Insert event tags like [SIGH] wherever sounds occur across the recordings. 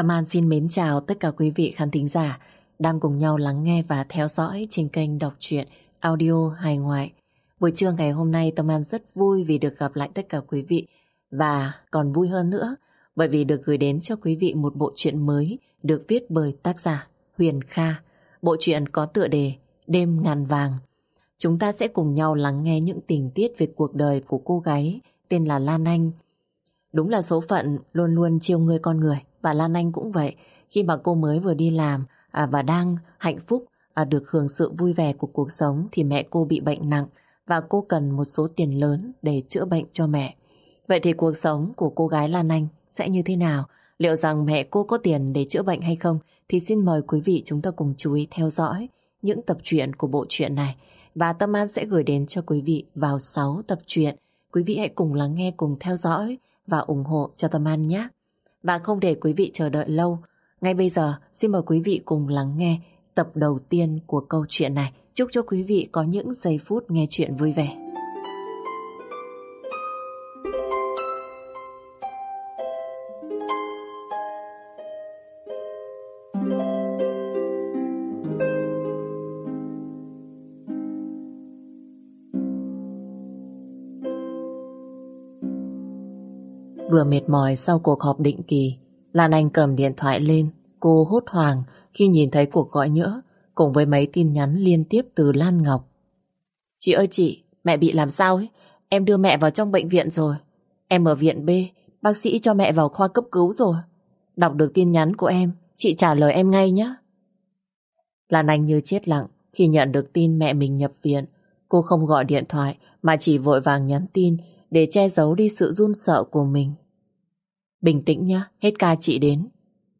Tâm An xin mến chào tất cả quý vị khán thính giả đang cùng nhau lắng nghe và theo dõi trên kênh đọc truyện audio hài ngoại. Buổi trưa ngày hôm nay, Tâm An rất vui vì được gặp lại tất cả quý vị và còn vui hơn nữa bởi vì được gửi đến cho quý vị một bộ truyện mới được viết bởi tác giả Huyền Kha. Bộ truyện có tựa đề Đêm ngàn vàng. Chúng ta sẽ cùng nhau lắng nghe những tình tiết về cuộc đời của cô gái tên là Lan Anh. Đúng là số phận luôn luôn chiêu người con người và Lan Anh cũng vậy. Khi mà cô mới vừa đi làm à, và đang hạnh phúc à, được hưởng sự vui vẻ của cuộc sống thì mẹ cô bị bệnh nặng và cô cần một số tiền lớn để chữa bệnh cho mẹ. Vậy thì cuộc sống của cô gái Lan Anh sẽ như thế nào? Liệu rằng mẹ cô có tiền để chữa bệnh hay không? Thì xin mời quý vị chúng ta cùng chú ý theo dõi những tập truyện của bộ truyện này. Và Tâm An sẽ gửi đến cho quý vị vào 6 tập truyện. Quý vị hãy cùng lắng nghe, cùng theo dõi và ủng hộ cho Tâm An nhé. Và không để quý vị chờ đợi lâu, ngay bây giờ xin mời quý vị cùng lắng nghe tập đầu tiên của câu chuyện này. Chúc cho quý vị có những giây phút nghe chuyện vui vẻ. Vừa mệt mỏi sau cuộc họp định kỳ, Lan Anh cầm điện thoại lên, cô hốt hoảng khi nhìn thấy cuộc gọi nhỡ cùng với mấy tin nhắn liên tiếp từ Lan Ngọc. Chị ơi chị, mẹ bị làm sao ấy? Em đưa mẹ vào trong bệnh viện rồi. Em ở viện B, bác sĩ cho mẹ vào khoa cấp cứu rồi. Đọc được tin nhắn của em, chị trả lời em ngay nhé. Lan Anh như chết lặng khi nhận được tin mẹ mình nhập viện. Cô không gọi điện thoại mà chỉ vội vàng nhắn tin để che giấu đi sự run sợ của mình. Bình tĩnh nhá, hết ca chị đến.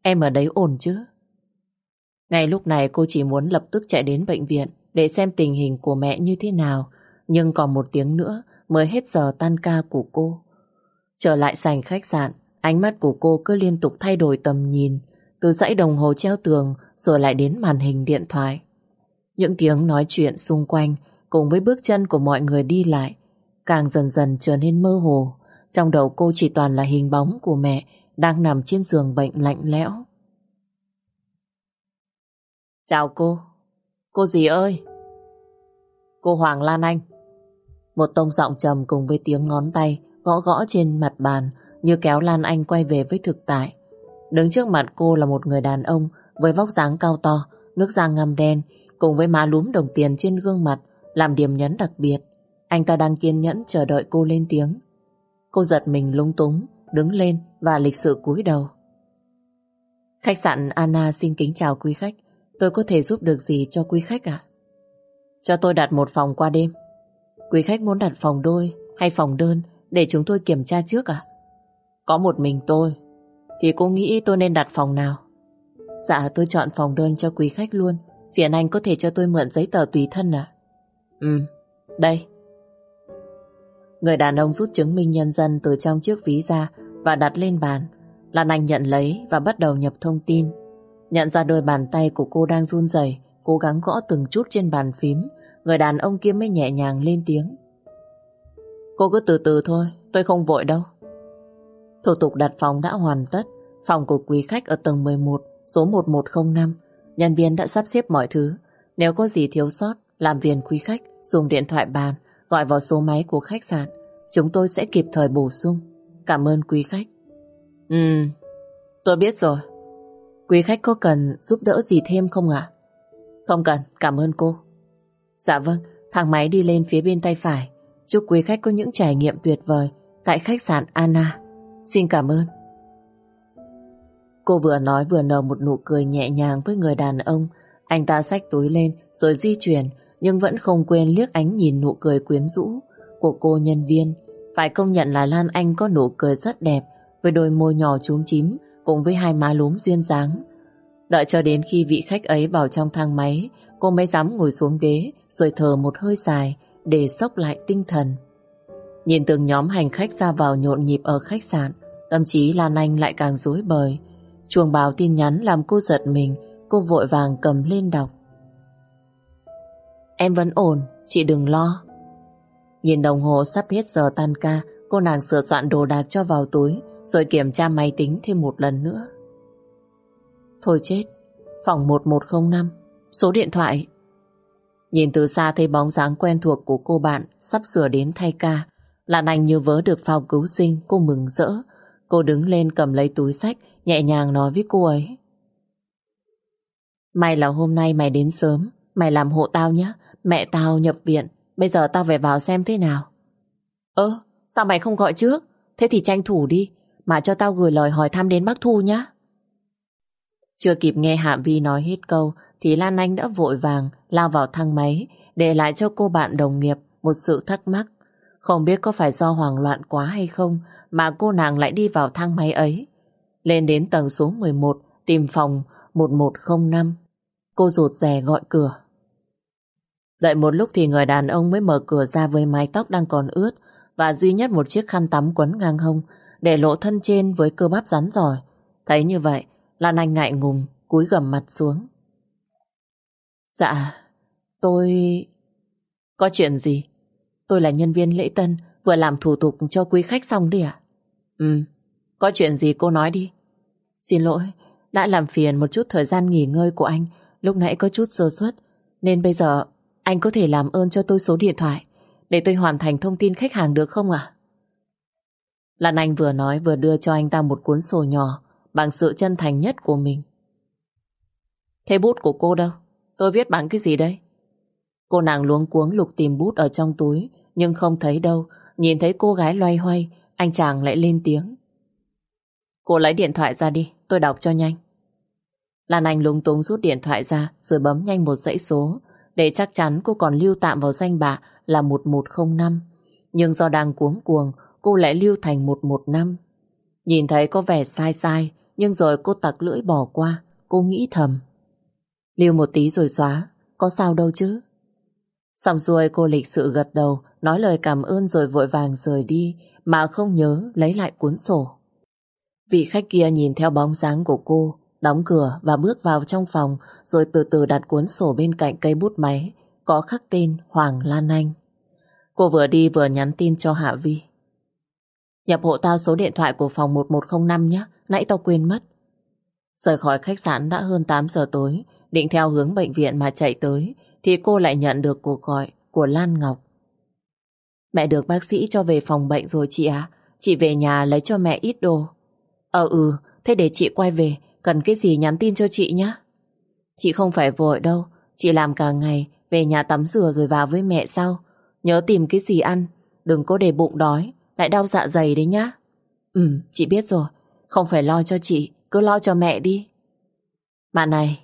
Em ở đấy ổn chứ? Ngay lúc này cô chỉ muốn lập tức chạy đến bệnh viện để xem tình hình của mẹ như thế nào. Nhưng còn một tiếng nữa mới hết giờ tan ca của cô. Trở lại sành khách sạn, ánh mắt của cô cứ liên tục thay đổi tầm nhìn. Từ dãy đồng hồ treo tường rồi lại đến màn hình điện thoại. Những tiếng nói chuyện xung quanh cùng với bước chân của mọi người đi lại càng dần dần trở nên mơ hồ. Trong đầu cô chỉ toàn là hình bóng của mẹ đang nằm trên giường bệnh lạnh lẽo. Chào cô. Cô gì ơi? Cô Hoàng Lan Anh. Một tông giọng trầm cùng với tiếng ngón tay gõ gõ trên mặt bàn như kéo Lan Anh quay về với thực tại. Đứng trước mặt cô là một người đàn ông với vóc dáng cao to, nước da ngăm đen cùng với má lúm đồng tiền trên gương mặt làm điểm nhấn đặc biệt. Anh ta đang kiên nhẫn chờ đợi cô lên tiếng. Cô giật mình lung túng, đứng lên và lịch sự cúi đầu. Khách sạn Anna xin kính chào quý khách. Tôi có thể giúp được gì cho quý khách ạ? Cho tôi đặt một phòng qua đêm. Quý khách muốn đặt phòng đôi hay phòng đơn để chúng tôi kiểm tra trước ạ? Có một mình tôi, thì cô nghĩ tôi nên đặt phòng nào? Dạ tôi chọn phòng đơn cho quý khách luôn. Phiền anh có thể cho tôi mượn giấy tờ tùy thân à? Ừ, đây. Người đàn ông rút chứng minh nhân dân từ trong chiếc ví ra và đặt lên bàn. Lan Anh nhận lấy và bắt đầu nhập thông tin. Nhận ra đôi bàn tay của cô đang run rẩy, cố gắng gõ từng chút trên bàn phím. Người đàn ông kia mới nhẹ nhàng lên tiếng. Cô cứ từ từ thôi, tôi không vội đâu. Thủ tục đặt phòng đã hoàn tất. Phòng của quý khách ở tầng 11, số 1105. Nhân viên đã sắp xếp mọi thứ. Nếu có gì thiếu sót, làm viên quý khách dùng điện thoại bàn gọi vào số máy của khách sạn. Chúng tôi sẽ kịp thời bổ sung. Cảm ơn quý khách. Ừ, tôi biết rồi. Quý khách có cần giúp đỡ gì thêm không ạ? Không cần, cảm ơn cô. Dạ vâng, thang máy đi lên phía bên tay phải. Chúc quý khách có những trải nghiệm tuyệt vời tại khách sạn Anna. Xin cảm ơn. Cô vừa nói vừa nở một nụ cười nhẹ nhàng với người đàn ông. Anh ta xách túi lên rồi di chuyển nhưng vẫn không quên liếc ánh nhìn nụ cười quyến rũ của cô nhân viên. Phải công nhận là Lan Anh có nụ cười rất đẹp với đôi môi nhỏ trúng chím cùng với hai má lúm duyên dáng. Đợi cho đến khi vị khách ấy vào trong thang máy, cô mới dám ngồi xuống ghế rồi thở một hơi dài để sốc lại tinh thần. Nhìn từng nhóm hành khách ra vào nhộn nhịp ở khách sạn, tâm trí Lan Anh lại càng rối bời. Chuồng báo tin nhắn làm cô giật mình, cô vội vàng cầm lên đọc. Em vẫn ổn, chị đừng lo. Nhìn đồng hồ sắp hết giờ tan ca, cô nàng sửa soạn đồ đạc cho vào túi, rồi kiểm tra máy tính thêm một lần nữa. Thôi chết, phòng 1105, số điện thoại. Nhìn từ xa thấy bóng dáng quen thuộc của cô bạn sắp sửa đến thay ca. Lan Anh như vớ được phao cứu sinh, cô mừng rỡ. Cô đứng lên cầm lấy túi sách, nhẹ nhàng nói với cô ấy. May là hôm nay mày đến sớm, mày làm hộ tao nhé. Mẹ tao nhập viện, bây giờ tao phải vào xem thế nào. Ơ, sao mày không gọi trước? Thế thì tranh thủ đi, mà cho tao gửi lời hỏi thăm đến bác Thu nhé. Chưa kịp nghe Hạ Vi nói hết câu thì Lan Anh đã vội vàng lao vào thang máy để lại cho cô bạn đồng nghiệp một sự thắc mắc. Không biết có phải do hoảng loạn quá hay không mà cô nàng lại đi vào thang máy ấy. Lên đến tầng số 11 tìm phòng 1105. Cô rụt rè gọi cửa. Đợi một lúc thì người đàn ông mới mở cửa ra với mái tóc đang còn ướt và duy nhất một chiếc khăn tắm quấn ngang hông để lộ thân trên với cơ bắp rắn giỏi. Thấy như vậy, Lan Anh ngại ngùng, cúi gầm mặt xuống. Dạ, tôi... Có chuyện gì? Tôi là nhân viên lễ tân, vừa làm thủ tục cho quý khách xong đi à? Ừ, có chuyện gì cô nói đi. Xin lỗi, đã làm phiền một chút thời gian nghỉ ngơi của anh, lúc nãy có chút sơ suất, nên bây giờ anh có thể làm ơn cho tôi số điện thoại để tôi hoàn thành thông tin khách hàng được không ạ? Lan Anh vừa nói vừa đưa cho anh ta một cuốn sổ nhỏ bằng sự chân thành nhất của mình. Thế bút của cô đâu? Tôi viết bằng cái gì đây? Cô nàng luống cuống lục tìm bút ở trong túi nhưng không thấy đâu. Nhìn thấy cô gái loay hoay anh chàng lại lên tiếng. Cô lấy điện thoại ra đi, tôi đọc cho nhanh. Lan Anh lúng túng rút điện thoại ra rồi bấm nhanh một dãy số để chắc chắn cô còn lưu tạm vào danh bạ là 1105. Nhưng do đang cuống cuồng, cô lại lưu thành 115. Nhìn thấy có vẻ sai sai, nhưng rồi cô tặc lưỡi bỏ qua, cô nghĩ thầm. Lưu một tí rồi xóa, có sao đâu chứ. Xong xuôi cô lịch sự gật đầu, nói lời cảm ơn rồi vội vàng rời đi, mà không nhớ lấy lại cuốn sổ. Vị khách kia nhìn theo bóng dáng của cô, đóng cửa và bước vào trong phòng, rồi từ từ đặt cuốn sổ bên cạnh cây bút máy, có khắc tên Hoàng Lan Anh. Cô vừa đi vừa nhắn tin cho Hạ Vi. Nhập hộ tao số điện thoại của phòng 1105 nhé, nãy tao quên mất. Rời khỏi khách sạn đã hơn 8 giờ tối, định theo hướng bệnh viện mà chạy tới, thì cô lại nhận được cuộc gọi của Lan Ngọc. Mẹ được bác sĩ cho về phòng bệnh rồi chị à, chị về nhà lấy cho mẹ ít đồ. Ờ ừ, thế để chị quay về, cần cái gì nhắn tin cho chị nhé. Chị không phải vội đâu, chị làm cả ngày, về nhà tắm rửa rồi vào với mẹ sau. Nhớ tìm cái gì ăn, đừng có để bụng đói, lại đau dạ dày đấy nhá. Ừ, chị biết rồi. Không phải lo cho chị, cứ lo cho mẹ đi. Mà này,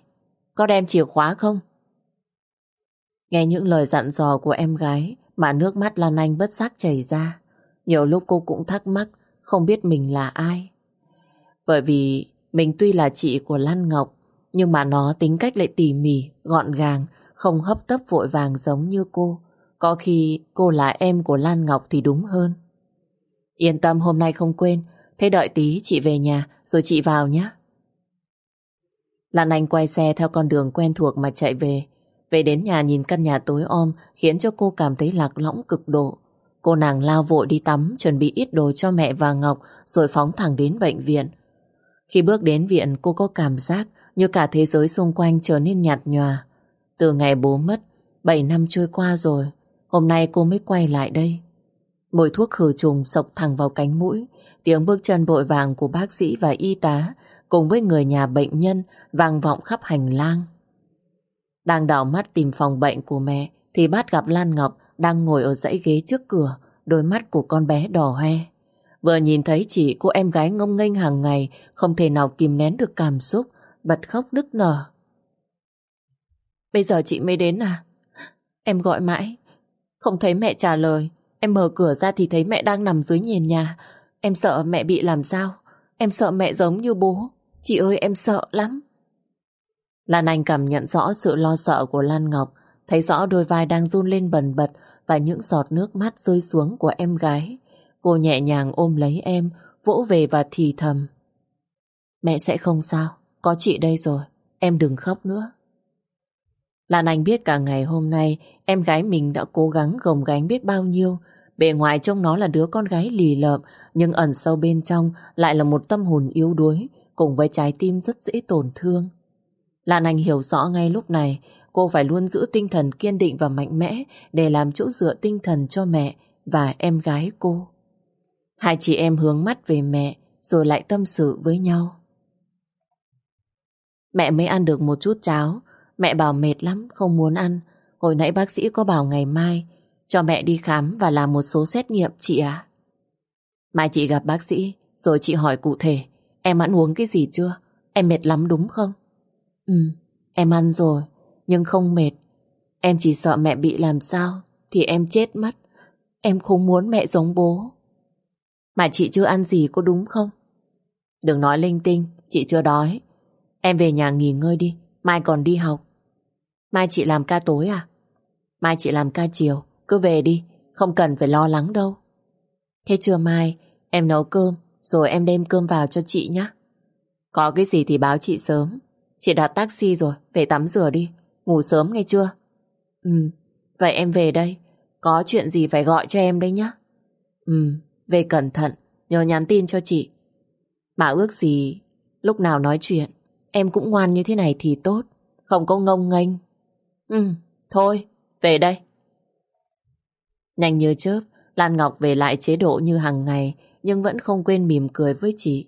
có đem chìa khóa không? Nghe những lời dặn dò của em gái mà nước mắt Lan Anh bất giác chảy ra. Nhiều lúc cô cũng thắc mắc không biết mình là ai. Bởi vì mình tuy là chị của Lan Ngọc nhưng mà nó tính cách lại tỉ mỉ, gọn gàng, không hấp tấp vội vàng giống như cô. Có khi cô là em của Lan Ngọc thì đúng hơn. Yên tâm hôm nay không quên. Thế đợi tí chị về nhà rồi chị vào nhé. Lan Anh quay xe theo con đường quen thuộc mà chạy về. Về đến nhà nhìn căn nhà tối om khiến cho cô cảm thấy lạc lõng cực độ. Cô nàng lao vội đi tắm chuẩn bị ít đồ cho mẹ và Ngọc rồi phóng thẳng đến bệnh viện. Khi bước đến viện cô có cảm giác như cả thế giới xung quanh trở nên nhạt nhòa. Từ ngày bố mất, 7 năm trôi qua rồi, hôm nay cô mới quay lại đây. Mùi thuốc khử trùng sộc thẳng vào cánh mũi, tiếng bước chân vội vàng của bác sĩ và y tá cùng với người nhà bệnh nhân vang vọng khắp hành lang. Đang đảo mắt tìm phòng bệnh của mẹ thì bắt gặp Lan Ngọc đang ngồi ở dãy ghế trước cửa, đôi mắt của con bé đỏ hoe. Vừa nhìn thấy chị cô em gái ngông nghênh hàng ngày không thể nào kìm nén được cảm xúc, bật khóc nức nở. Bây giờ chị mới đến à? Em gọi mãi, không thấy mẹ trả lời. Em mở cửa ra thì thấy mẹ đang nằm dưới nền nhà. Em sợ mẹ bị làm sao. Em sợ mẹ giống như bố. Chị ơi em sợ lắm. Lan Anh cảm nhận rõ sự lo sợ của Lan Ngọc. Thấy rõ đôi vai đang run lên bần bật và những giọt nước mắt rơi xuống của em gái. Cô nhẹ nhàng ôm lấy em, vỗ về và thì thầm. Mẹ sẽ không sao, có chị đây rồi, em đừng khóc nữa. Lan Anh biết cả ngày hôm nay em gái mình đã cố gắng gồng gánh biết bao nhiêu. Bề ngoài trông nó là đứa con gái lì lợm nhưng ẩn sâu bên trong lại là một tâm hồn yếu đuối cùng với trái tim rất dễ tổn thương. Lan Anh hiểu rõ ngay lúc này cô phải luôn giữ tinh thần kiên định và mạnh mẽ để làm chỗ dựa tinh thần cho mẹ và em gái cô. Hai chị em hướng mắt về mẹ rồi lại tâm sự với nhau. Mẹ mới ăn được một chút cháo, mẹ bảo mệt lắm, không muốn ăn. Hồi nãy bác sĩ có bảo ngày mai cho mẹ đi khám và làm một số xét nghiệm chị à. Mai chị gặp bác sĩ rồi chị hỏi cụ thể em ăn uống cái gì chưa? Em mệt lắm đúng không? Ừ, em ăn rồi, nhưng không mệt. Em chỉ sợ mẹ bị làm sao thì em chết mất. Em không muốn mẹ giống bố. Mà chị chưa ăn gì có đúng không? Đừng nói linh tinh, chị chưa đói. Em về nhà nghỉ ngơi đi, mai còn đi học. Mai chị làm ca tối à? Mai chị làm ca chiều, cứ về đi, không cần phải lo lắng đâu. Thế trưa mai, em nấu cơm, rồi em đem cơm vào cho chị nhé. Có cái gì thì báo chị sớm. Chị đặt taxi rồi, về tắm rửa đi, ngủ sớm nghe chưa? Ừ, vậy em về đây, có chuyện gì phải gọi cho em đấy nhá. Ừ, về cẩn thận, nhớ nhắn tin cho chị. Mà ước gì, lúc nào nói chuyện, em cũng ngoan như thế này thì tốt, không có ngông nghênh. Ừ, thôi, về đây. Nhanh như chớp, Lan Ngọc về lại chế độ như hàng ngày, nhưng vẫn không quên mỉm cười với chị.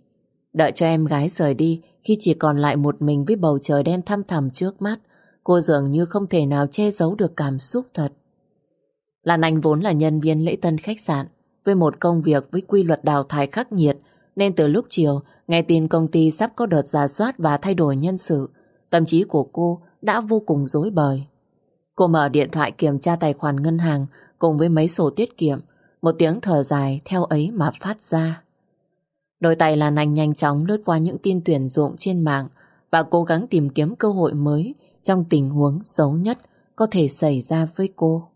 Đợi cho em gái rời đi, khi chỉ còn lại một mình với bầu trời đen thăm thẳm trước mắt, cô dường như không thể nào che giấu được cảm xúc thật. Lan Anh vốn là nhân viên lễ tân khách sạn, với một công việc với quy luật đào thải khắc nghiệt, nên từ lúc chiều, nghe tin công ty sắp có đợt giả soát và thay đổi nhân sự, tâm trí của cô đã vô cùng rối bời. Cô mở điện thoại kiểm tra tài khoản ngân hàng cùng với mấy sổ tiết kiệm, một tiếng thở dài theo ấy mà phát ra. Đôi tay Lan Anh nhanh chóng lướt qua những tin tuyển dụng trên mạng và cố gắng tìm kiếm cơ hội mới trong tình huống xấu nhất có thể xảy ra với cô.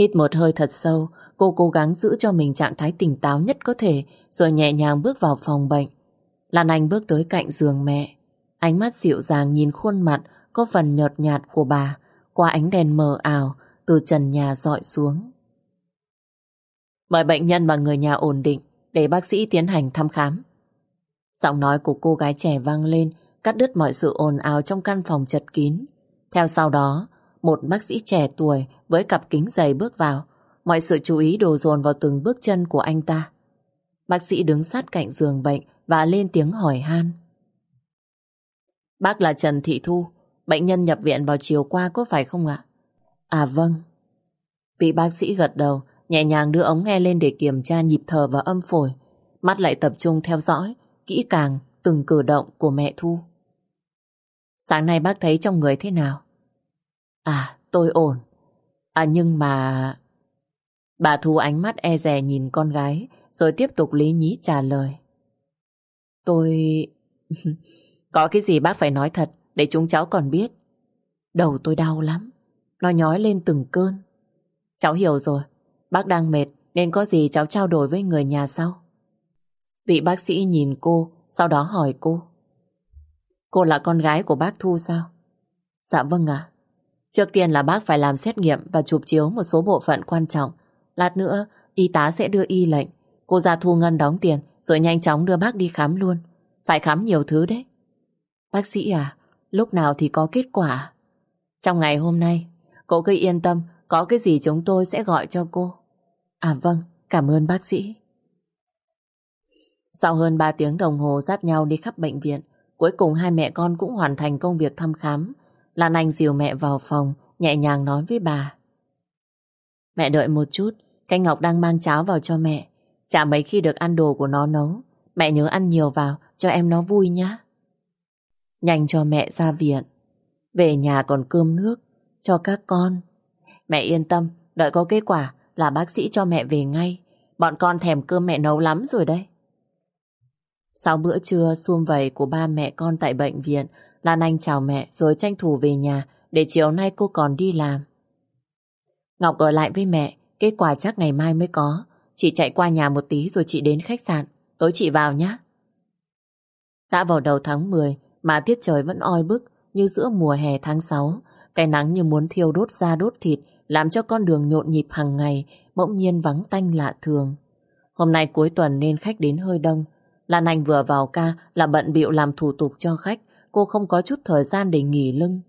Hít một hơi thật sâu, cô cố gắng giữ cho mình trạng thái tỉnh táo nhất có thể rồi nhẹ nhàng bước vào phòng bệnh. Lan Anh bước tới cạnh giường mẹ. Ánh mắt dịu dàng nhìn khuôn mặt có phần nhợt nhạt của bà qua ánh đèn mờ ảo từ trần nhà dọi xuống. Mời bệnh nhân và người nhà ổn định để bác sĩ tiến hành thăm khám. Giọng nói của cô gái trẻ vang lên cắt đứt mọi sự ồn ào trong căn phòng chật kín. Theo sau đó, một bác sĩ trẻ tuổi với cặp kính dày bước vào. Mọi sự chú ý đổ dồn vào từng bước chân của anh ta. Bác sĩ đứng sát cạnh giường bệnh và lên tiếng hỏi han. Bác là Trần Thị Thu, bệnh nhân nhập viện vào chiều qua có phải không ạ? À vâng. Vị bác sĩ gật đầu, nhẹ nhàng đưa ống nghe lên để kiểm tra nhịp thở và âm phổi. Mắt lại tập trung theo dõi, kỹ càng từng cử động của mẹ Thu. Sáng nay bác thấy trong người thế nào? À, tôi ổn. À nhưng mà... Bà Thu ánh mắt e rè nhìn con gái, rồi tiếp tục lý nhí trả lời. Tôi... [LAUGHS] Có cái gì bác phải nói thật, để chúng cháu còn biết. Đầu tôi đau lắm, nó nhói lên từng cơn. Cháu hiểu rồi, bác đang mệt, nên có gì cháu trao đổi với người nhà sau. Vị bác sĩ nhìn cô, sau đó hỏi cô. Cô là con gái của bác Thu sao? Dạ vâng ạ. Trước tiên là bác phải làm xét nghiệm và chụp chiếu một số bộ phận quan trọng. Lát nữa, y tá sẽ đưa y lệnh. Cô ra thu ngân đóng tiền, rồi nhanh chóng đưa bác đi khám luôn. Phải khám nhiều thứ đấy. Bác sĩ à, lúc nào thì có kết quả? Trong ngày hôm nay, cô cứ yên tâm, có cái gì chúng tôi sẽ gọi cho cô. À vâng, cảm ơn bác sĩ. Sau hơn 3 tiếng đồng hồ dắt nhau đi khắp bệnh viện, cuối cùng hai mẹ con cũng hoàn thành công việc thăm khám. Lan Anh dìu mẹ vào phòng, nhẹ nhàng nói với bà. Mẹ đợi một chút, canh Ngọc đang mang cháo vào cho mẹ. Chả mấy khi được ăn đồ của nó nấu. Mẹ nhớ ăn nhiều vào, cho em nó vui nhá. Nhanh cho mẹ ra viện. Về nhà còn cơm nước, cho các con. Mẹ yên tâm, đợi có kết quả là bác sĩ cho mẹ về ngay. Bọn con thèm cơm mẹ nấu lắm rồi đây. Sau bữa trưa xuông vầy của ba mẹ con tại bệnh viện, Lan Anh chào mẹ rồi tranh thủ về nhà để chiều nay cô còn đi làm. Ngọc ở lại với mẹ, kết quả chắc ngày mai mới có. Chị chạy qua nhà một tí rồi chị đến khách sạn. Tối chị vào nhé. Đã vào đầu tháng 10 mà tiết trời vẫn oi bức như giữa mùa hè tháng 6. Cái nắng như muốn thiêu đốt da đốt thịt làm cho con đường nhộn nhịp hàng ngày bỗng nhiên vắng tanh lạ thường. Hôm nay cuối tuần nên khách đến hơi đông Lan Anh vừa vào ca là bận bịu làm thủ tục cho khách, cô không có chút thời gian để nghỉ lưng.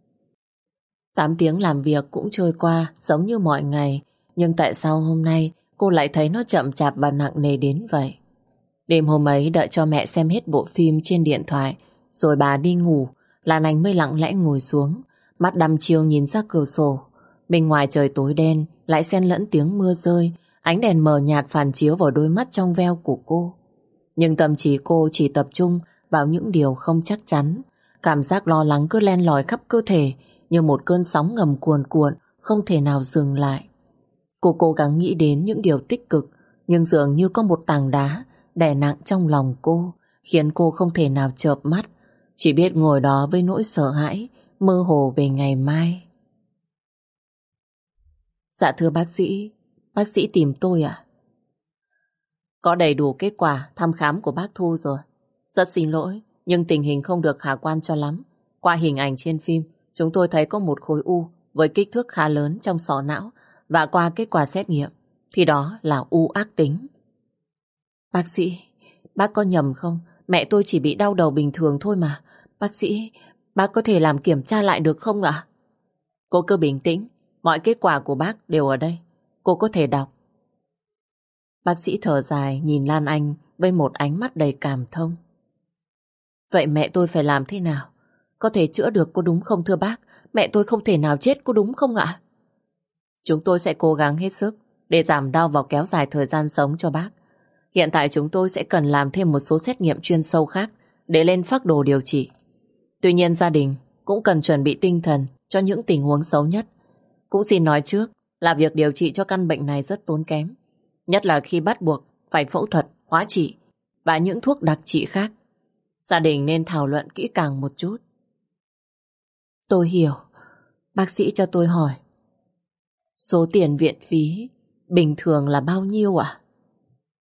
8 tiếng làm việc cũng trôi qua giống như mọi ngày, nhưng tại sao hôm nay cô lại thấy nó chậm chạp và nặng nề đến vậy? Đêm hôm ấy đợi cho mẹ xem hết bộ phim trên điện thoại, rồi bà đi ngủ, Lan Anh mới lặng lẽ ngồi xuống, mắt đăm chiêu nhìn ra cửa sổ. Bên ngoài trời tối đen, lại xen lẫn tiếng mưa rơi, ánh đèn mờ nhạt phản chiếu vào đôi mắt trong veo của cô. Nhưng tâm trí cô chỉ tập trung vào những điều không chắc chắn. Cảm giác lo lắng cứ len lỏi khắp cơ thể như một cơn sóng ngầm cuồn cuộn, không thể nào dừng lại. Cô cố gắng nghĩ đến những điều tích cực, nhưng dường như có một tảng đá đè nặng trong lòng cô, khiến cô không thể nào chợp mắt, chỉ biết ngồi đó với nỗi sợ hãi, mơ hồ về ngày mai. Dạ thưa bác sĩ, bác sĩ tìm tôi à? Có đầy đủ kết quả thăm khám của bác Thu rồi. Rất xin lỗi, nhưng tình hình không được khả quan cho lắm. Qua hình ảnh trên phim, chúng tôi thấy có một khối u với kích thước khá lớn trong sọ não và qua kết quả xét nghiệm thì đó là u ác tính. Bác sĩ, bác có nhầm không? Mẹ tôi chỉ bị đau đầu bình thường thôi mà. Bác sĩ, bác có thể làm kiểm tra lại được không ạ? Cô cứ bình tĩnh, mọi kết quả của bác đều ở đây. Cô có thể đọc. Bác sĩ thở dài nhìn Lan Anh với một ánh mắt đầy cảm thông. Vậy mẹ tôi phải làm thế nào? Có thể chữa được cô đúng không thưa bác? Mẹ tôi không thể nào chết cô đúng không ạ? Chúng tôi sẽ cố gắng hết sức để giảm đau và kéo dài thời gian sống cho bác. Hiện tại chúng tôi sẽ cần làm thêm một số xét nghiệm chuyên sâu khác để lên phác đồ điều trị. Tuy nhiên gia đình cũng cần chuẩn bị tinh thần cho những tình huống xấu nhất. Cũng xin nói trước là việc điều trị cho căn bệnh này rất tốn kém. Nhất là khi bắt buộc phải phẫu thuật, hóa trị và những thuốc đặc trị khác. Gia đình nên thảo luận kỹ càng một chút. Tôi hiểu. Bác sĩ cho tôi hỏi. Số tiền viện phí bình thường là bao nhiêu ạ?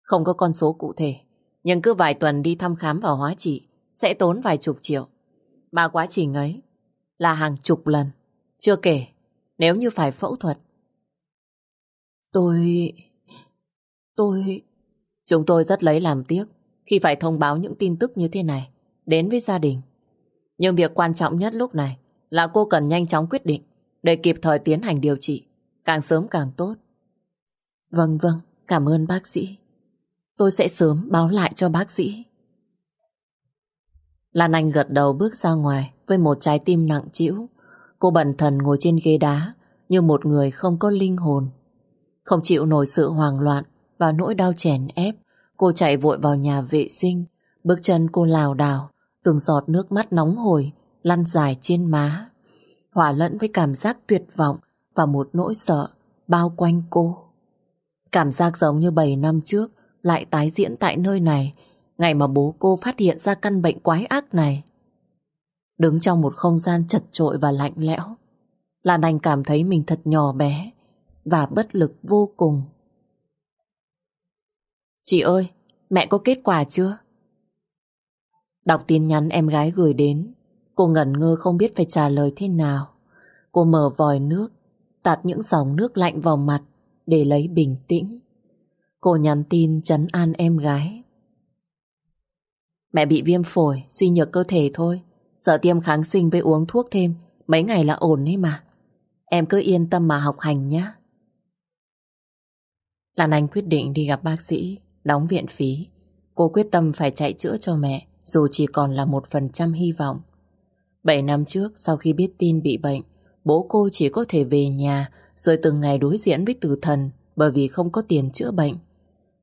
Không có con số cụ thể, nhưng cứ vài tuần đi thăm khám và hóa trị sẽ tốn vài chục triệu. Mà quá trình ấy là hàng chục lần. Chưa kể, nếu như phải phẫu thuật. Tôi... Tôi... Chúng tôi rất lấy làm tiếc khi phải thông báo những tin tức như thế này đến với gia đình. Nhưng việc quan trọng nhất lúc này là cô cần nhanh chóng quyết định để kịp thời tiến hành điều trị. Càng sớm càng tốt. Vâng vâng, cảm ơn bác sĩ. Tôi sẽ sớm báo lại cho bác sĩ. Lan Anh gật đầu bước ra ngoài với một trái tim nặng trĩu. Cô bần thần ngồi trên ghế đá như một người không có linh hồn. Không chịu nổi sự hoang loạn và nỗi đau chèn ép, cô chạy vội vào nhà vệ sinh. Bước chân cô lào đảo, từng giọt nước mắt nóng hổi lăn dài trên má. Hòa lẫn với cảm giác tuyệt vọng và một nỗi sợ bao quanh cô. Cảm giác giống như 7 năm trước lại tái diễn tại nơi này, ngày mà bố cô phát hiện ra căn bệnh quái ác này. Đứng trong một không gian chật trội và lạnh lẽo, Lan Anh cảm thấy mình thật nhỏ bé và bất lực vô cùng. Chị ơi, mẹ có kết quả chưa? Đọc tin nhắn em gái gửi đến, cô ngẩn ngơ không biết phải trả lời thế nào. Cô mở vòi nước, tạt những dòng nước lạnh vào mặt để lấy bình tĩnh. Cô nhắn tin chấn an em gái. Mẹ bị viêm phổi, suy nhược cơ thể thôi. Giờ tiêm kháng sinh với uống thuốc thêm, mấy ngày là ổn ấy mà. Em cứ yên tâm mà học hành nhé. Lan Anh quyết định đi gặp bác sĩ, đóng viện phí. Cô quyết tâm phải chạy chữa cho mẹ, dù chỉ còn là một phần trăm hy vọng. Bảy năm trước, sau khi biết tin bị bệnh, bố cô chỉ có thể về nhà rồi từng ngày đối diện với tử thần bởi vì không có tiền chữa bệnh.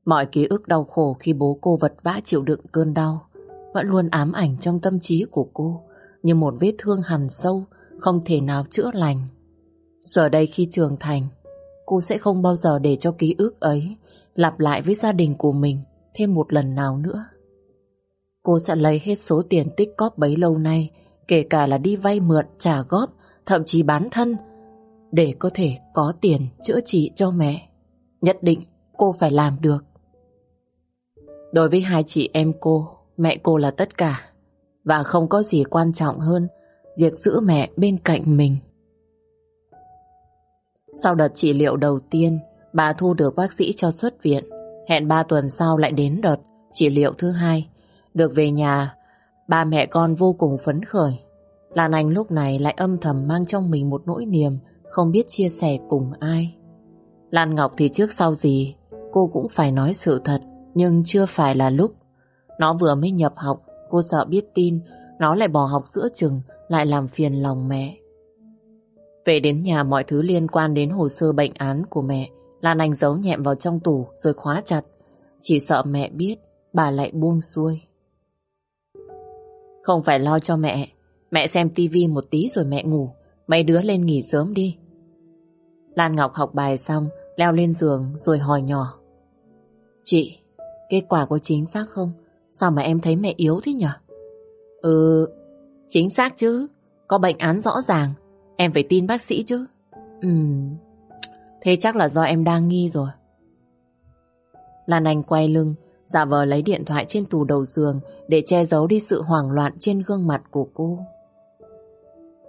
Mọi ký ức đau khổ khi bố cô vật vã chịu đựng cơn đau vẫn luôn ám ảnh trong tâm trí của cô như một vết thương hằn sâu không thể nào chữa lành. Giờ đây khi trưởng thành, cô sẽ không bao giờ để cho ký ức ấy lặp lại với gia đình của mình thêm một lần nào nữa. Cô sẽ lấy hết số tiền tích cóp bấy lâu nay, kể cả là đi vay mượn, trả góp, thậm chí bán thân, để có thể có tiền chữa trị cho mẹ. Nhất định cô phải làm được. Đối với hai chị em cô, mẹ cô là tất cả. Và không có gì quan trọng hơn việc giữ mẹ bên cạnh mình. Sau đợt trị liệu đầu tiên, bà Thu được bác sĩ cho xuất viện. Hẹn ba tuần sau lại đến đợt trị liệu thứ hai. Được về nhà, ba mẹ con vô cùng phấn khởi. Lan Anh lúc này lại âm thầm mang trong mình một nỗi niềm không biết chia sẻ cùng ai. Lan Ngọc thì trước sau gì cô cũng phải nói sự thật nhưng chưa phải là lúc. Nó vừa mới nhập học, cô sợ biết tin, nó lại bỏ học giữa chừng, lại làm phiền lòng mẹ. Về đến nhà mọi thứ liên quan đến hồ sơ bệnh án của mẹ, Lan Anh giấu nhẹm vào trong tủ rồi khóa chặt. Chỉ sợ mẹ biết, bà lại buông xuôi. Không phải lo cho mẹ, mẹ xem tivi một tí rồi mẹ ngủ, mấy đứa lên nghỉ sớm đi. Lan Ngọc học bài xong, leo lên giường rồi hỏi nhỏ. Chị, kết quả có chính xác không? Sao mà em thấy mẹ yếu thế nhở? Ừ, chính xác chứ. Có bệnh án rõ ràng. Em phải tin bác sĩ chứ. Ừ, thế chắc là do em đang nghi rồi. Lan Anh quay lưng, giả vờ lấy điện thoại trên tủ đầu giường để che giấu đi sự hoảng loạn trên gương mặt của cô.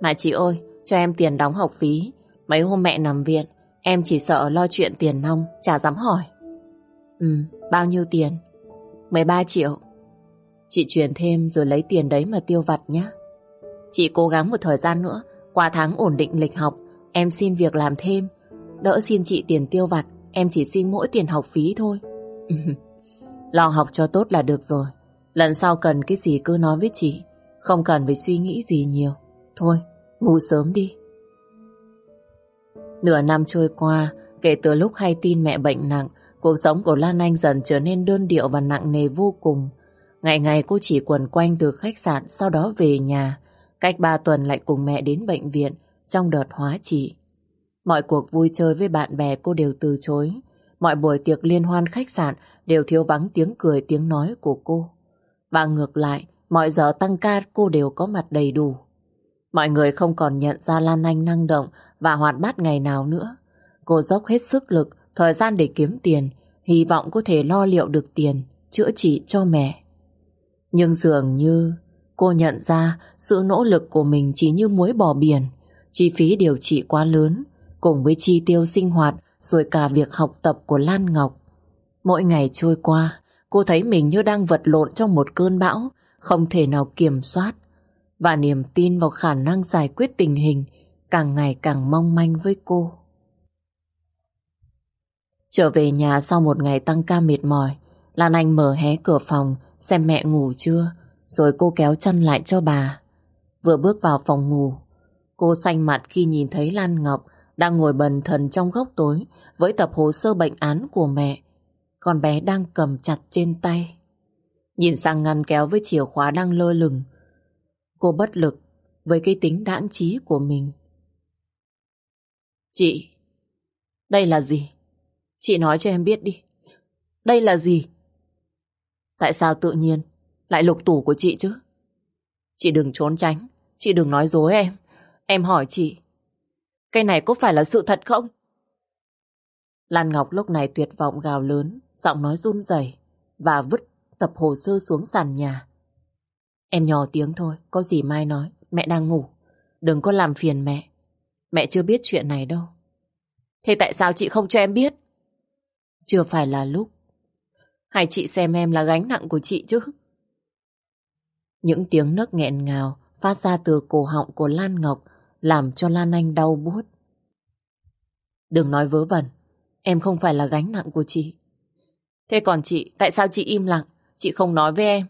Mà chị ơi, cho em tiền đóng học phí. Mấy hôm mẹ nằm viện, em chỉ sợ lo chuyện tiền nong, chả dám hỏi. Ừ, bao nhiêu tiền? 13 triệu. Chị chuyển thêm rồi lấy tiền đấy mà tiêu vặt nhé. Chị cố gắng một thời gian nữa, qua tháng ổn định lịch học, em xin việc làm thêm. Đỡ xin chị tiền tiêu vặt, em chỉ xin mỗi tiền học phí thôi. [LAUGHS] Lo học cho tốt là được rồi. Lần sau cần cái gì cứ nói với chị, không cần phải suy nghĩ gì nhiều. Thôi, ngủ sớm đi. Nửa năm trôi qua, kể từ lúc hay tin mẹ bệnh nặng, cuộc sống của Lan Anh dần trở nên đơn điệu và nặng nề vô cùng. Ngày ngày cô chỉ quần quanh từ khách sạn, sau đó về nhà. Cách ba tuần lại cùng mẹ đến bệnh viện trong đợt hóa trị. Mọi cuộc vui chơi với bạn bè cô đều từ chối. Mọi buổi tiệc liên hoan khách sạn đều thiếu vắng tiếng cười tiếng nói của cô. Và ngược lại, mọi giờ tăng ca cô đều có mặt đầy đủ. Mọi người không còn nhận ra Lan Anh năng động và hoạt bát ngày nào nữa. Cô dốc hết sức lực, thời gian để kiếm tiền, hy vọng có thể lo liệu được tiền, chữa trị cho mẹ. Nhưng dường như cô nhận ra sự nỗ lực của mình chỉ như muối bỏ biển, chi phí điều trị quá lớn, cùng với chi tiêu sinh hoạt rồi cả việc học tập của Lan Ngọc. Mỗi ngày trôi qua, cô thấy mình như đang vật lộn trong một cơn bão, không thể nào kiểm soát. Và niềm tin vào khả năng giải quyết tình hình càng ngày càng mong manh với cô. Trở về nhà sau một ngày tăng ca mệt mỏi, Lan Anh mở hé cửa phòng xem mẹ ngủ chưa, rồi cô kéo chăn lại cho bà. Vừa bước vào phòng ngủ, cô xanh mặt khi nhìn thấy Lan Ngọc đang ngồi bần thần trong góc tối với tập hồ sơ bệnh án của mẹ. Con bé đang cầm chặt trên tay. Nhìn sang ngăn kéo với chìa khóa đang lơ lửng. Cô bất lực với cái tính đãn trí của mình. Chị, đây là gì? Chị nói cho em biết đi. Đây là gì? Tại sao tự nhiên lại lục tủ của chị chứ? Chị đừng trốn tránh, chị đừng nói dối em. Em hỏi chị, cái này có phải là sự thật không? Lan Ngọc lúc này tuyệt vọng gào lớn, giọng nói run rẩy và vứt tập hồ sơ xuống sàn nhà. Em nhỏ tiếng thôi, có gì mai nói, mẹ đang ngủ. Đừng có làm phiền mẹ. Mẹ chưa biết chuyện này đâu. Thế tại sao chị không cho em biết? Chưa phải là lúc. Hay chị xem em là gánh nặng của chị chứ? Những tiếng nấc nghẹn ngào phát ra từ cổ họng của Lan Ngọc làm cho Lan Anh đau buốt. Đừng nói vớ vẩn, em không phải là gánh nặng của chị. Thế còn chị, tại sao chị im lặng? Chị không nói với em.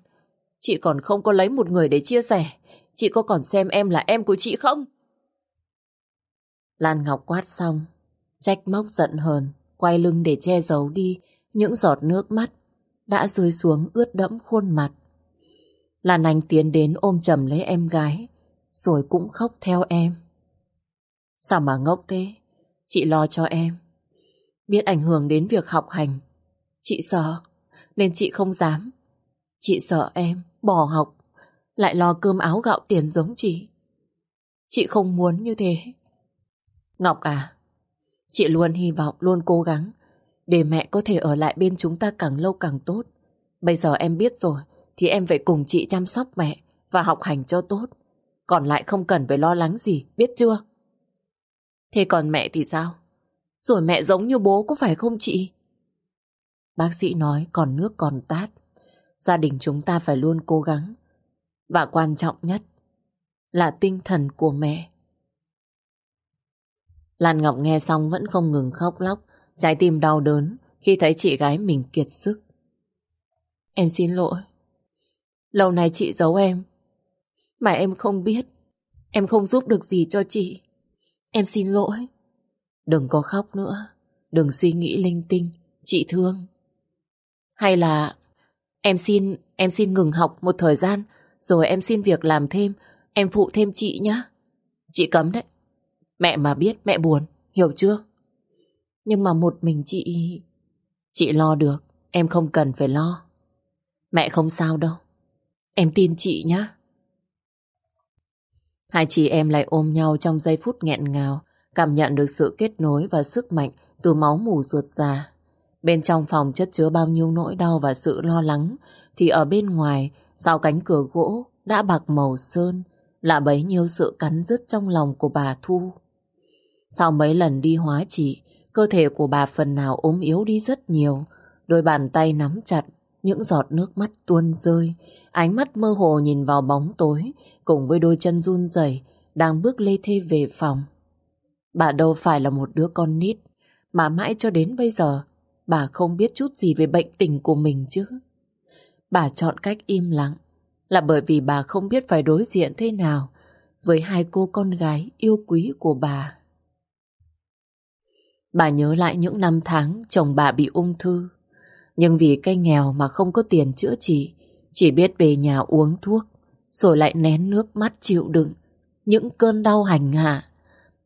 Chị còn không có lấy một người để chia sẻ. Chị có còn xem em là em của chị không? Lan Ngọc quát xong, trách móc giận hờn, quay lưng để che giấu đi những giọt nước mắt đã rơi xuống ướt đẫm khuôn mặt. Lan Anh tiến đến ôm chầm lấy em gái, rồi cũng khóc theo em. Sao mà ngốc thế? Chị lo cho em. Biết ảnh hưởng đến việc học hành. Chị sợ, nên chị không dám. Chị sợ em, bỏ học, lại lo cơm áo gạo tiền giống chị. Chị không muốn như thế. Ngọc à, chị luôn hy vọng, luôn cố gắng để mẹ có thể ở lại bên chúng ta càng lâu càng tốt. Bây giờ em biết rồi, thì em phải cùng chị chăm sóc mẹ và học hành cho tốt. Còn lại không cần phải lo lắng gì, biết chưa? Thế còn mẹ thì sao? Rồi mẹ giống như bố có phải không chị? Bác sĩ nói còn nước còn tát. gia đình chúng ta phải luôn cố gắng. Và quan trọng nhất là tinh thần của mẹ. Lan Ngọc nghe xong vẫn không ngừng khóc lóc, trái tim đau đớn khi thấy chị gái mình kiệt sức. Em xin lỗi. Lâu nay chị giấu em, mà em không biết. Em không giúp được gì cho chị. Em xin lỗi. Đừng có khóc nữa. Đừng suy nghĩ linh tinh. Chị thương. Hay là em xin em xin ngừng học một thời gian, rồi em xin việc làm thêm. Em phụ thêm chị nhá. Chị cấm đấy. Mẹ mà biết, mẹ buồn. Hiểu chưa? Nhưng mà một mình chị... Chị lo được. Em không cần phải lo. Mẹ không sao đâu. Em tin chị nhá. Hai chị em lại ôm nhau trong giây phút nghẹn ngào, cảm nhận được sự kết nối và sức mạnh từ máu mủ ruột già. Bên trong phòng chất chứa bao nhiêu nỗi đau và sự lo lắng, thì ở bên ngoài, sau cánh cửa gỗ đã bạc màu sơn, là bấy nhiêu sự cắn rứt trong lòng của bà Thu. Sau mấy lần đi hóa trị, cơ thể của bà phần nào ốm yếu đi rất nhiều, đôi bàn tay nắm chặt, những giọt nước mắt tuôn rơi, ánh mắt mơ hồ nhìn vào bóng tối, cùng với đôi chân run rẩy đang bước lê thê về phòng. Bà đâu phải là một đứa con nít, mà mãi cho đến bây giờ, bà không biết chút gì về bệnh tình của mình chứ. Bà chọn cách im lặng, là bởi vì bà không biết phải đối diện thế nào với hai cô con gái yêu quý của bà. Bà nhớ lại những năm tháng chồng bà bị ung thư, nhưng vì cái nghèo mà không có tiền chữa trị, chỉ biết về nhà uống thuốc, rồi lại nén nước mắt chịu đựng những cơn đau hành hạ.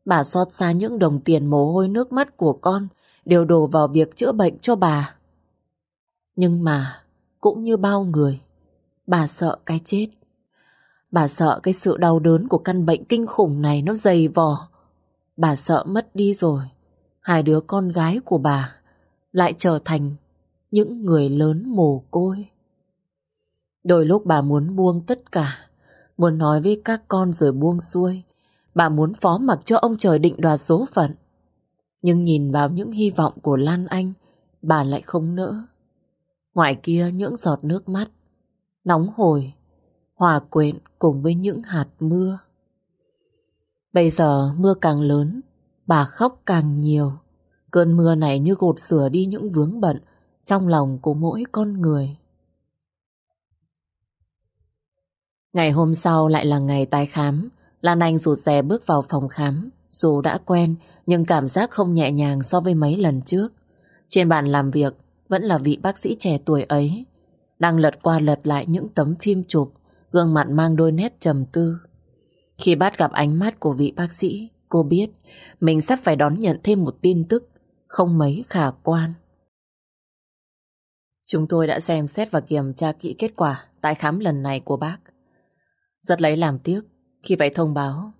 Bà xót xa những đồng tiền mồ hôi nước mắt của con đều đổ vào việc chữa bệnh cho bà. Nhưng mà, cũng như bao người, bà sợ cái chết. Bà sợ cái sự đau đớn của căn bệnh kinh khủng này nó dày vò. Bà sợ mất đi rồi. Hai đứa con gái của bà lại trở thành những người lớn mồ côi. Đôi lúc bà muốn buông tất cả, muốn nói với các con rồi buông xuôi. Bà muốn phó mặc cho ông trời định đoạt số phận. Nhưng nhìn vào những hy vọng của Lan Anh, bà lại không nỡ. Ngoài kia những giọt nước mắt, nóng hồi, hòa quyện cùng với những hạt mưa. Bây giờ mưa càng lớn, bà khóc càng nhiều. Cơn mưa này như gột sửa đi những vướng bận trong lòng của mỗi con người. Ngày hôm sau lại là ngày tái khám. Lan Anh rụt rè bước vào phòng khám. Dù đã quen, nhưng cảm giác không nhẹ nhàng so với mấy lần trước. Trên bàn làm việc vẫn là vị bác sĩ trẻ tuổi ấy. Đang lật qua lật lại những tấm phim chụp, gương mặt mang đôi nét trầm tư. Khi bắt gặp ánh mắt của vị bác sĩ, cô biết mình sắp phải đón nhận thêm một tin tức không mấy khả quan. Chúng tôi đã xem xét và kiểm tra kỹ kết quả tại khám lần này của bác. Rất lấy làm tiếc khi phải thông báo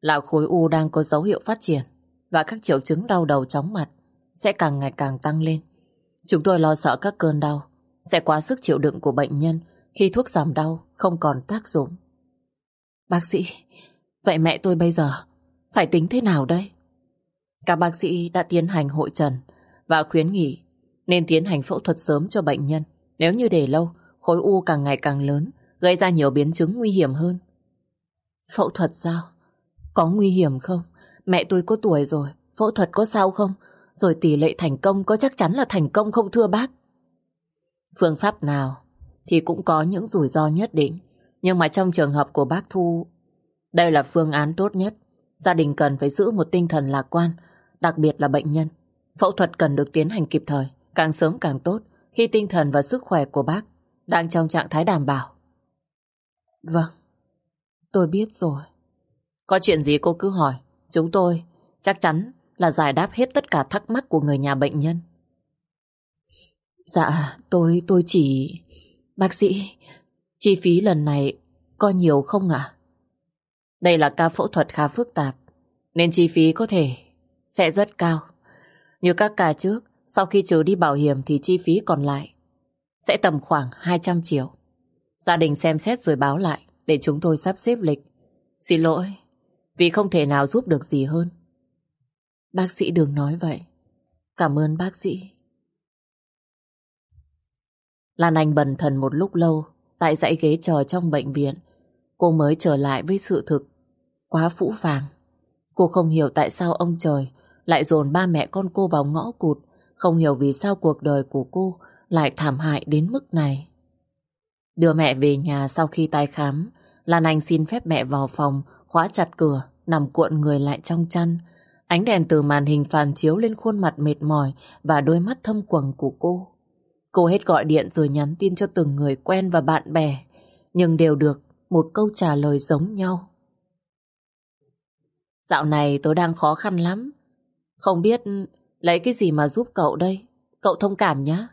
là khối u đang có dấu hiệu phát triển và các triệu chứng đau đầu chóng mặt sẽ càng ngày càng tăng lên. Chúng tôi lo sợ các cơn đau sẽ quá sức chịu đựng của bệnh nhân khi thuốc giảm đau không còn tác dụng. Bác sĩ, vậy mẹ tôi bây giờ phải tính thế nào đây? Các bác sĩ đã tiến hành hội trần và khuyến nghị nên tiến hành phẫu thuật sớm cho bệnh nhân. Nếu như để lâu, khối u càng ngày càng lớn gây ra nhiều biến chứng nguy hiểm hơn. Phẫu thuật sao? Có nguy hiểm không? Mẹ tôi có tuổi rồi, phẫu thuật có sao không? Rồi tỷ lệ thành công có chắc chắn là thành công không thưa bác? Phương pháp nào thì cũng có những rủi ro nhất định. Nhưng mà trong trường hợp của bác Thu, đây là phương án tốt nhất. Gia đình cần phải giữ một tinh thần lạc quan, đặc biệt là bệnh nhân. Phẫu thuật cần được tiến hành kịp thời, càng sớm càng tốt khi tinh thần và sức khỏe của bác đang trong trạng thái đảm bảo. Vâng, tôi biết rồi. Có chuyện gì cô cứ hỏi, chúng tôi chắc chắn là giải đáp hết tất cả thắc mắc của người nhà bệnh nhân. Dạ, tôi tôi chỉ... Bác sĩ, chi phí lần này có nhiều không ạ? Đây là ca phẫu thuật khá phức tạp, nên chi phí có thể sẽ rất cao. Như các ca trước, sau khi trừ đi bảo hiểm thì chi phí còn lại sẽ tầm khoảng 200 triệu. Gia đình xem xét rồi báo lại để chúng tôi sắp xếp lịch. Xin lỗi, vì không thể nào giúp được gì hơn. Bác sĩ đừng nói vậy. Cảm ơn bác sĩ. Lan Anh bần thần một lúc lâu tại dãy ghế chờ trong bệnh viện. Cô mới trở lại với sự thực. Quá phũ phàng. Cô không hiểu tại sao ông trời lại dồn ba mẹ con cô vào ngõ cụt. Không hiểu vì sao cuộc đời của cô lại thảm hại đến mức này. Đưa mẹ về nhà sau khi tái khám, Lan Anh xin phép mẹ vào phòng, khóa chặt cửa, nằm cuộn người lại trong chăn. Ánh đèn từ màn hình phản chiếu lên khuôn mặt mệt mỏi và đôi mắt thâm quầng của cô. Cô hết gọi điện rồi nhắn tin cho từng người quen và bạn bè, nhưng đều được một câu trả lời giống nhau. Dạo này tôi đang khó khăn lắm. Không biết lấy cái gì mà giúp cậu đây. Cậu thông cảm nhé.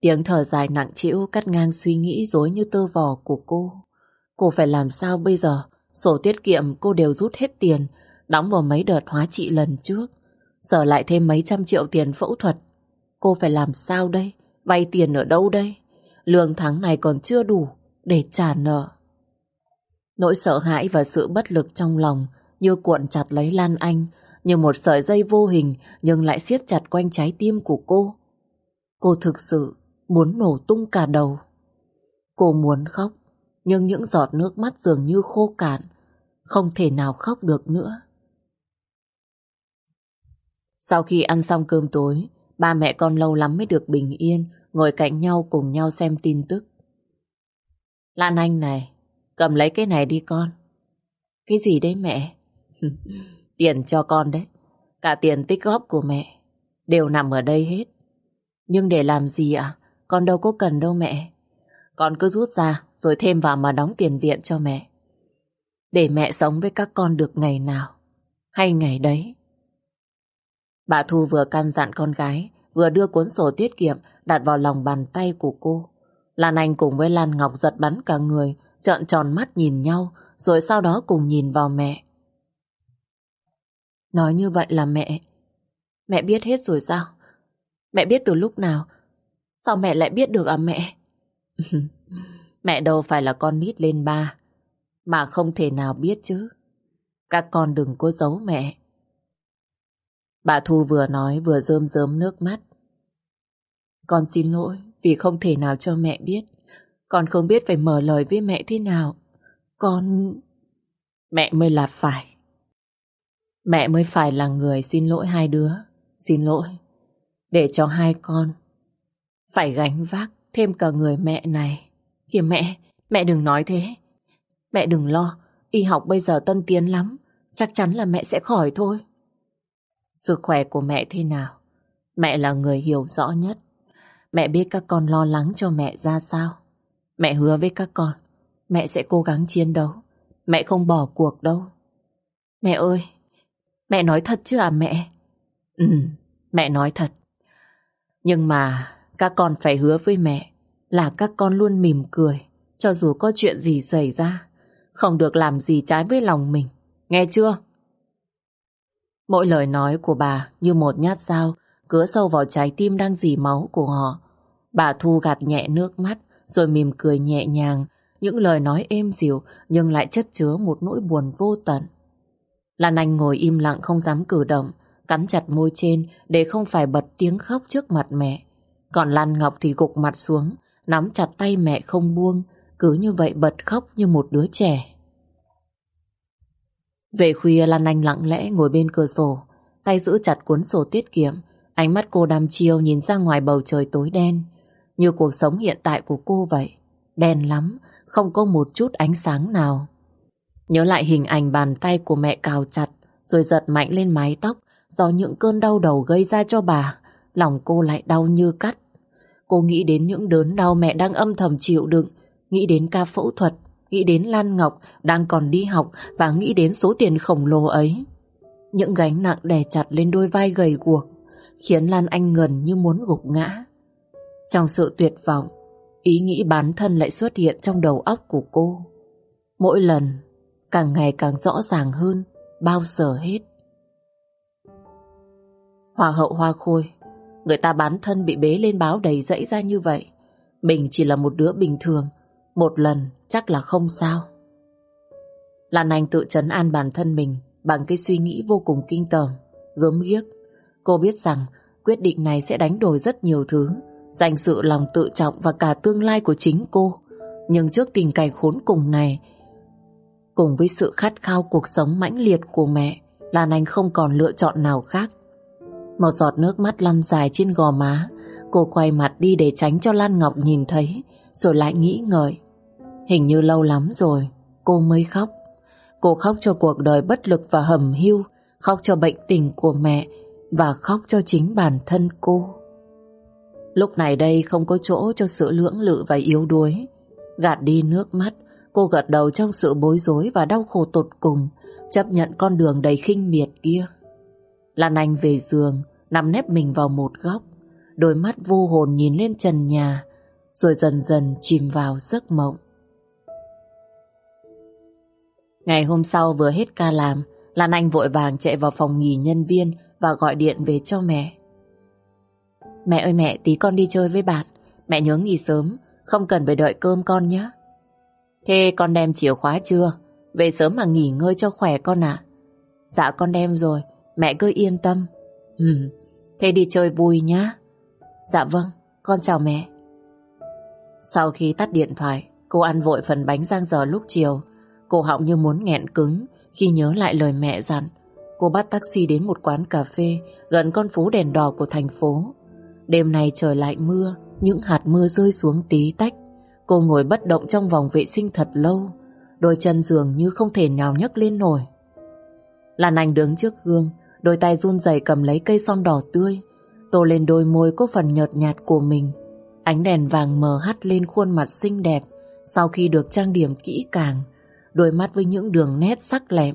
Tiếng thở dài nặng trĩu cắt ngang suy nghĩ dối như tơ vò của cô. Cô phải làm sao bây giờ? Sổ tiết kiệm cô đều rút hết tiền, đóng vào mấy đợt hóa trị lần trước. Giờ lại thêm mấy trăm triệu tiền phẫu thuật. Cô phải làm sao đây? Vay tiền ở đâu đây? Lương tháng này còn chưa đủ để trả nợ. Nỗi sợ hãi và sự bất lực trong lòng như cuộn chặt lấy Lan Anh, như một sợi dây vô hình nhưng lại siết chặt quanh trái tim của cô. Cô thực sự muốn nổ tung cả đầu. Cô muốn khóc, nhưng những giọt nước mắt dường như khô cạn, không thể nào khóc được nữa. Sau khi ăn xong cơm tối, ba mẹ con lâu lắm mới được bình yên, ngồi cạnh nhau cùng nhau xem tin tức. Lan Anh này, cầm lấy cái này đi con. Cái gì đấy mẹ? [LAUGHS] tiền cho con đấy. Cả tiền tích góp của mẹ đều nằm ở đây hết. Nhưng để làm gì ạ? Con đâu có cần đâu mẹ. Con cứ rút ra rồi thêm vào mà đóng tiền viện cho mẹ. Để mẹ sống với các con được ngày nào hay ngày đấy. Bà Thu vừa căn dặn con gái, vừa đưa cuốn sổ tiết kiệm đặt vào lòng bàn tay của cô. Lan Anh cùng với Lan Ngọc giật bắn cả người, trợn tròn mắt nhìn nhau, rồi sau đó cùng nhìn vào mẹ. Nói như vậy là mẹ Mẹ biết hết rồi sao? Mẹ biết từ lúc nào? Sao mẹ lại biết được à mẹ? [LAUGHS] Mẹ đâu phải là con nít lên ba, Mà không thể nào biết chứ. Các con đừng có giấu mẹ. Bà Thu vừa nói vừa rơm rớm nước mắt. Con xin lỗi Vì không thể nào cho mẹ biết. Con không biết phải mở lời với mẹ thế nào. Con... Mẹ mới là phải. Mẹ mới phải là người xin lỗi hai đứa. Xin lỗi. Để cho hai con Phải gánh vác thêm cả người mẹ này. Kìa mẹ Mẹ đừng nói thế. Mẹ đừng lo, Y học bây giờ tân tiến lắm. Chắc chắn là mẹ sẽ khỏi thôi. Sức khỏe của mẹ thế nào? Mẹ là người hiểu rõ nhất. Mẹ biết các con lo lắng cho mẹ ra sao? Mẹ hứa với các con, Mẹ sẽ cố gắng chiến đấu. Mẹ không bỏ cuộc đâu. Mẹ ơi! Mẹ nói thật chứ à mẹ? Ừ, mẹ nói thật. Nhưng mà các con phải hứa với mẹ là các con luôn mỉm cười cho dù có chuyện gì xảy ra. Không được làm gì trái với lòng mình. Nghe chưa? Mỗi lời nói của bà như một nhát dao cứa sâu vào trái tim đang dì máu của họ. Bà Thu gạt nhẹ nước mắt rồi mỉm cười nhẹ nhàng những lời nói êm dịu nhưng lại chất chứa một nỗi buồn vô tận. Lan Anh ngồi im lặng không dám cử động, cắn chặt môi trên để không phải bật tiếng khóc trước mặt mẹ. Còn Lan Ngọc thì gục mặt xuống, nắm chặt tay mẹ không buông, cứ như vậy bật khóc như một đứa trẻ. Về khuya Lan Anh lặng lẽ ngồi bên cửa sổ, tay giữ chặt cuốn sổ tiết kiệm, ánh mắt cô đăm chiêu nhìn ra ngoài bầu trời tối đen, như cuộc sống hiện tại của cô vậy. Đen lắm, không có một chút ánh sáng nào. Nhớ lại hình ảnh bàn tay của mẹ cào chặt rồi giật mạnh lên mái tóc do những cơn đau đầu gây ra cho bà. Lòng cô lại đau như cắt. Cô nghĩ đến những đớn đau mẹ đang âm thầm chịu đựng, nghĩ đến ca phẫu thuật, nghĩ đến Lan Ngọc đang còn đi học và nghĩ đến số tiền khổng lồ ấy. Những gánh nặng đè chặt lên đôi vai gầy guộc, khiến Lan Anh gần như muốn gục ngã. Trong sự tuyệt vọng, ý nghĩ bán thân lại xuất hiện trong đầu óc của cô. Mỗi lần càng ngày càng rõ ràng hơn bao giờ hết. Hoa hậu hoa khôi, người ta bán thân bị bế lên báo đầy dẫy ra như vậy. Mình chỉ là một đứa bình thường, một lần chắc là không sao. Lan Anh tự chấn an bản thân mình bằng cái suy nghĩ vô cùng kinh tởm, gớm ghiếc. Cô biết rằng quyết định này sẽ đánh đổi rất nhiều thứ, danh dự lòng tự trọng và cả tương lai của chính cô. Nhưng trước tình cảnh khốn cùng này, cùng với sự khát khao cuộc sống mãnh liệt của mẹ, Lan Anh không còn lựa chọn nào khác. Một giọt nước mắt lăn dài trên gò má, cô quay mặt đi để tránh cho Lan Ngọc nhìn thấy, rồi lại nghĩ ngợi. Hình như lâu lắm rồi, cô mới khóc. Cô khóc cho cuộc đời bất lực và hầm hưu, khóc cho bệnh tình của mẹ và khóc cho chính bản thân cô. Lúc này đây không có chỗ cho sự lưỡng lự và yếu đuối. Gạt đi nước mắt, cô gật đầu trong sự bối rối và đau khổ tột cùng, chấp nhận con đường đầy khinh miệt kia. Lan Anh về giường, nằm nép mình vào một góc, đôi mắt vô hồn nhìn lên trần nhà, rồi dần dần chìm vào giấc mộng. Ngày hôm sau vừa hết ca làm, Lan Anh vội vàng chạy vào phòng nghỉ nhân viên và gọi điện về cho mẹ. Mẹ ơi mẹ, tí con đi chơi với bạn. Mẹ nhớ nghỉ sớm, không cần phải đợi cơm con nhé. Thế con đem chìa khóa chưa? Về sớm mà nghỉ ngơi cho khỏe con ạ. Dạ con đem rồi, mẹ cứ yên tâm. Ừ, thế đi chơi vui nhá. Dạ vâng, con chào mẹ. Sau khi tắt điện thoại, cô ăn vội phần bánh giang giờ lúc chiều. Cô họng như muốn nghẹn cứng khi nhớ lại lời mẹ dặn. Cô bắt taxi đến một quán cà phê gần con phố đèn đỏ của thành phố. Đêm nay trời lại mưa, những hạt mưa rơi xuống tí tách. Cô ngồi bất động trong vòng vệ sinh thật lâu, đôi chân dường như không thể nào nhấc lên nổi. Lan Anh đứng trước gương, đôi tay run rẩy cầm lấy cây son đỏ tươi, tô lên đôi môi có phần nhợt nhạt của mình. Ánh đèn vàng mờ hắt lên khuôn mặt xinh đẹp sau khi được trang điểm kỹ càng, đôi mắt với những đường nét sắc lẹm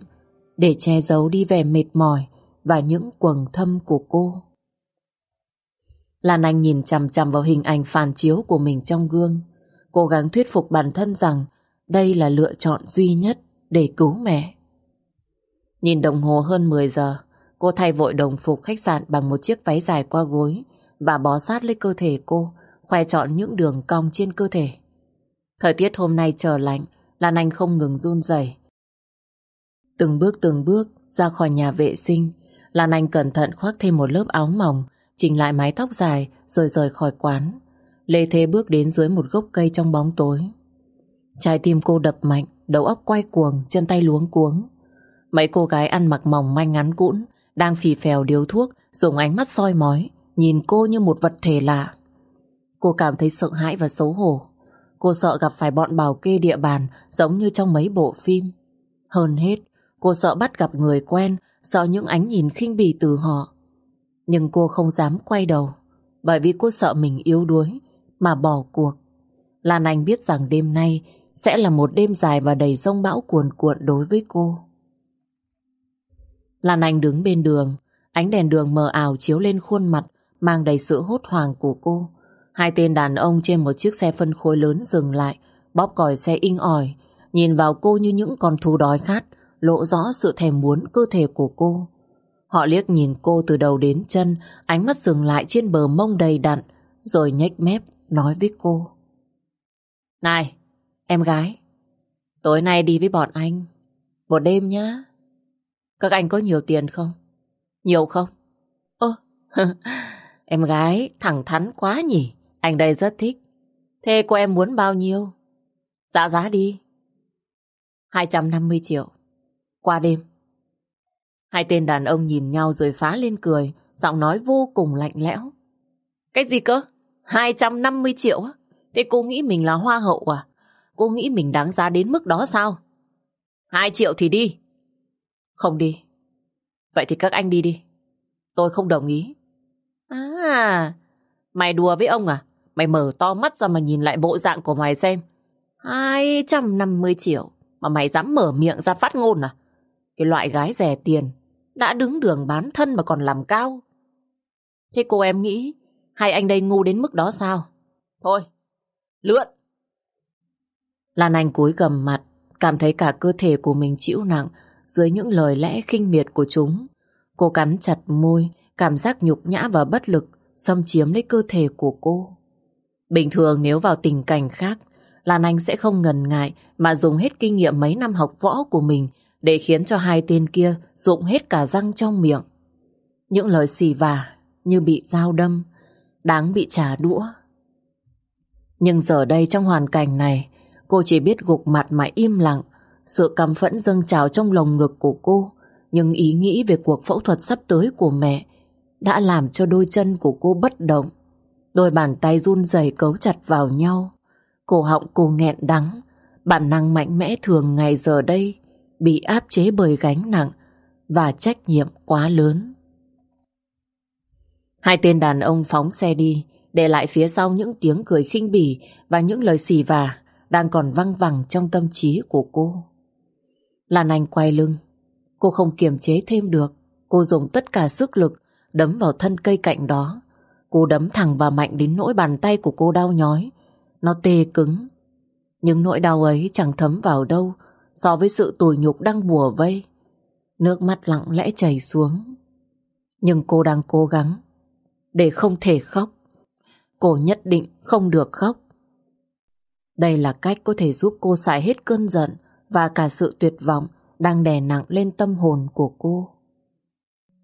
để che giấu đi vẻ mệt mỏi và những quầng thâm của cô. Lan Anh nhìn chằm chằm vào hình ảnh phản chiếu của mình trong gương, cố gắng thuyết phục bản thân rằng đây là lựa chọn duy nhất để cứu mẹ. Nhìn đồng hồ hơn 10 giờ, cô thay vội đồng phục khách sạn bằng một chiếc váy dài qua gối và bó sát lấy cơ thể cô, khoe chọn những đường cong trên cơ thể. Thời tiết hôm nay trở lạnh, Lan Anh không ngừng run rẩy. Từng bước từng bước ra khỏi nhà vệ sinh, Lan Anh cẩn thận khoác thêm một lớp áo mỏng, chỉnh lại mái tóc dài rồi rời khỏi quán. Lê Thế bước đến dưới một gốc cây trong bóng tối. Trái tim cô đập mạnh, đầu óc quay cuồng, chân tay luống cuống. Mấy cô gái ăn mặc mỏng manh ngắn cũn, đang phì phèo điếu thuốc, dùng ánh mắt soi mói, nhìn cô như một vật thể lạ. Cô cảm thấy sợ hãi và xấu hổ. Cô sợ gặp phải bọn bảo kê địa bàn giống như trong mấy bộ phim. Hơn hết, cô sợ bắt gặp người quen, sợ những ánh nhìn khinh bỉ từ họ. Nhưng cô không dám quay đầu, bởi vì cô sợ mình yếu đuối, mà bỏ cuộc. Lan Anh biết rằng đêm nay sẽ là một đêm dài và đầy rông bão cuồn cuộn đối với cô. Lan Anh đứng bên đường, ánh đèn đường mờ ảo chiếu lên khuôn mặt, mang đầy sự hốt hoảng của cô. Hai tên đàn ông trên một chiếc xe phân khối lớn dừng lại, bóp còi xe inh ỏi, nhìn vào cô như những con thú đói khát, lộ rõ sự thèm muốn cơ thể của cô. Họ liếc nhìn cô từ đầu đến chân, ánh mắt dừng lại trên bờ mông đầy đặn, rồi nhếch mép nói với cô. Này, em gái, tối nay đi với bọn anh, một đêm nhá. Các anh có nhiều tiền không? Nhiều không? Ơ, [LAUGHS] em gái thẳng thắn quá nhỉ, anh đây rất thích. Thế cô em muốn bao nhiêu? Dạ giá đi. 250 triệu. Qua đêm. Hai tên đàn ông nhìn nhau rồi phá lên cười, giọng nói vô cùng lạnh lẽo. Cái gì cơ? 250 triệu á? Thế cô nghĩ mình là hoa hậu à? Cô nghĩ mình đáng giá đến mức đó sao? 2 triệu thì đi. Không đi. Vậy thì các anh đi đi. Tôi không đồng ý. À, mày đùa với ông à? Mày mở to mắt ra mà nhìn lại bộ dạng của mày xem. 250 triệu mà mày dám mở miệng ra phát ngôn à? Cái loại gái rẻ tiền đã đứng đường bán thân mà còn làm cao. Thế cô em nghĩ hai anh đây ngu đến mức đó sao? Thôi, lượn. Lan Anh cúi gầm mặt, cảm thấy cả cơ thể của mình chịu nặng dưới những lời lẽ khinh miệt của chúng. Cô cắn chặt môi, cảm giác nhục nhã và bất lực xâm chiếm lấy cơ thể của cô. Bình thường nếu vào tình cảnh khác, Lan Anh sẽ không ngần ngại mà dùng hết kinh nghiệm mấy năm học võ của mình để khiến cho hai tên kia dụng hết cả răng trong miệng. Những lời xì vả như bị dao đâm, đáng bị trả đũa Nhưng giờ đây trong hoàn cảnh này, cô chỉ biết gục mặt mà im lặng. Sự căm phẫn dâng trào trong lồng ngực của cô, nhưng ý nghĩ về cuộc phẫu thuật sắp tới của mẹ đã làm cho đôi chân của cô bất động. Đôi bàn tay run rẩy cấu chặt vào nhau. Cổ họng cô nghẹn đắng. Bản năng mạnh mẽ thường ngày giờ đây bị áp chế bởi gánh nặng và trách nhiệm quá lớn. Hai tên đàn ông phóng xe đi, để lại phía sau những tiếng cười khinh bỉ và những lời xì vả đang còn văng vẳng trong tâm trí của cô. Lan Anh quay lưng, cô không kiềm chế thêm được, cô dùng tất cả sức lực đấm vào thân cây cạnh đó. Cô đấm thẳng và mạnh đến nỗi bàn tay của cô đau nhói, nó tê cứng. Nhưng nỗi đau ấy chẳng thấm vào đâu so với sự tủi nhục đang bùa vây. Nước mắt lặng lẽ chảy xuống. Nhưng cô đang cố gắng để không thể khóc. Cô nhất định không được khóc. Đây là cách có thể giúp cô xài hết cơn giận và cả sự tuyệt vọng đang đè nặng lên tâm hồn của cô.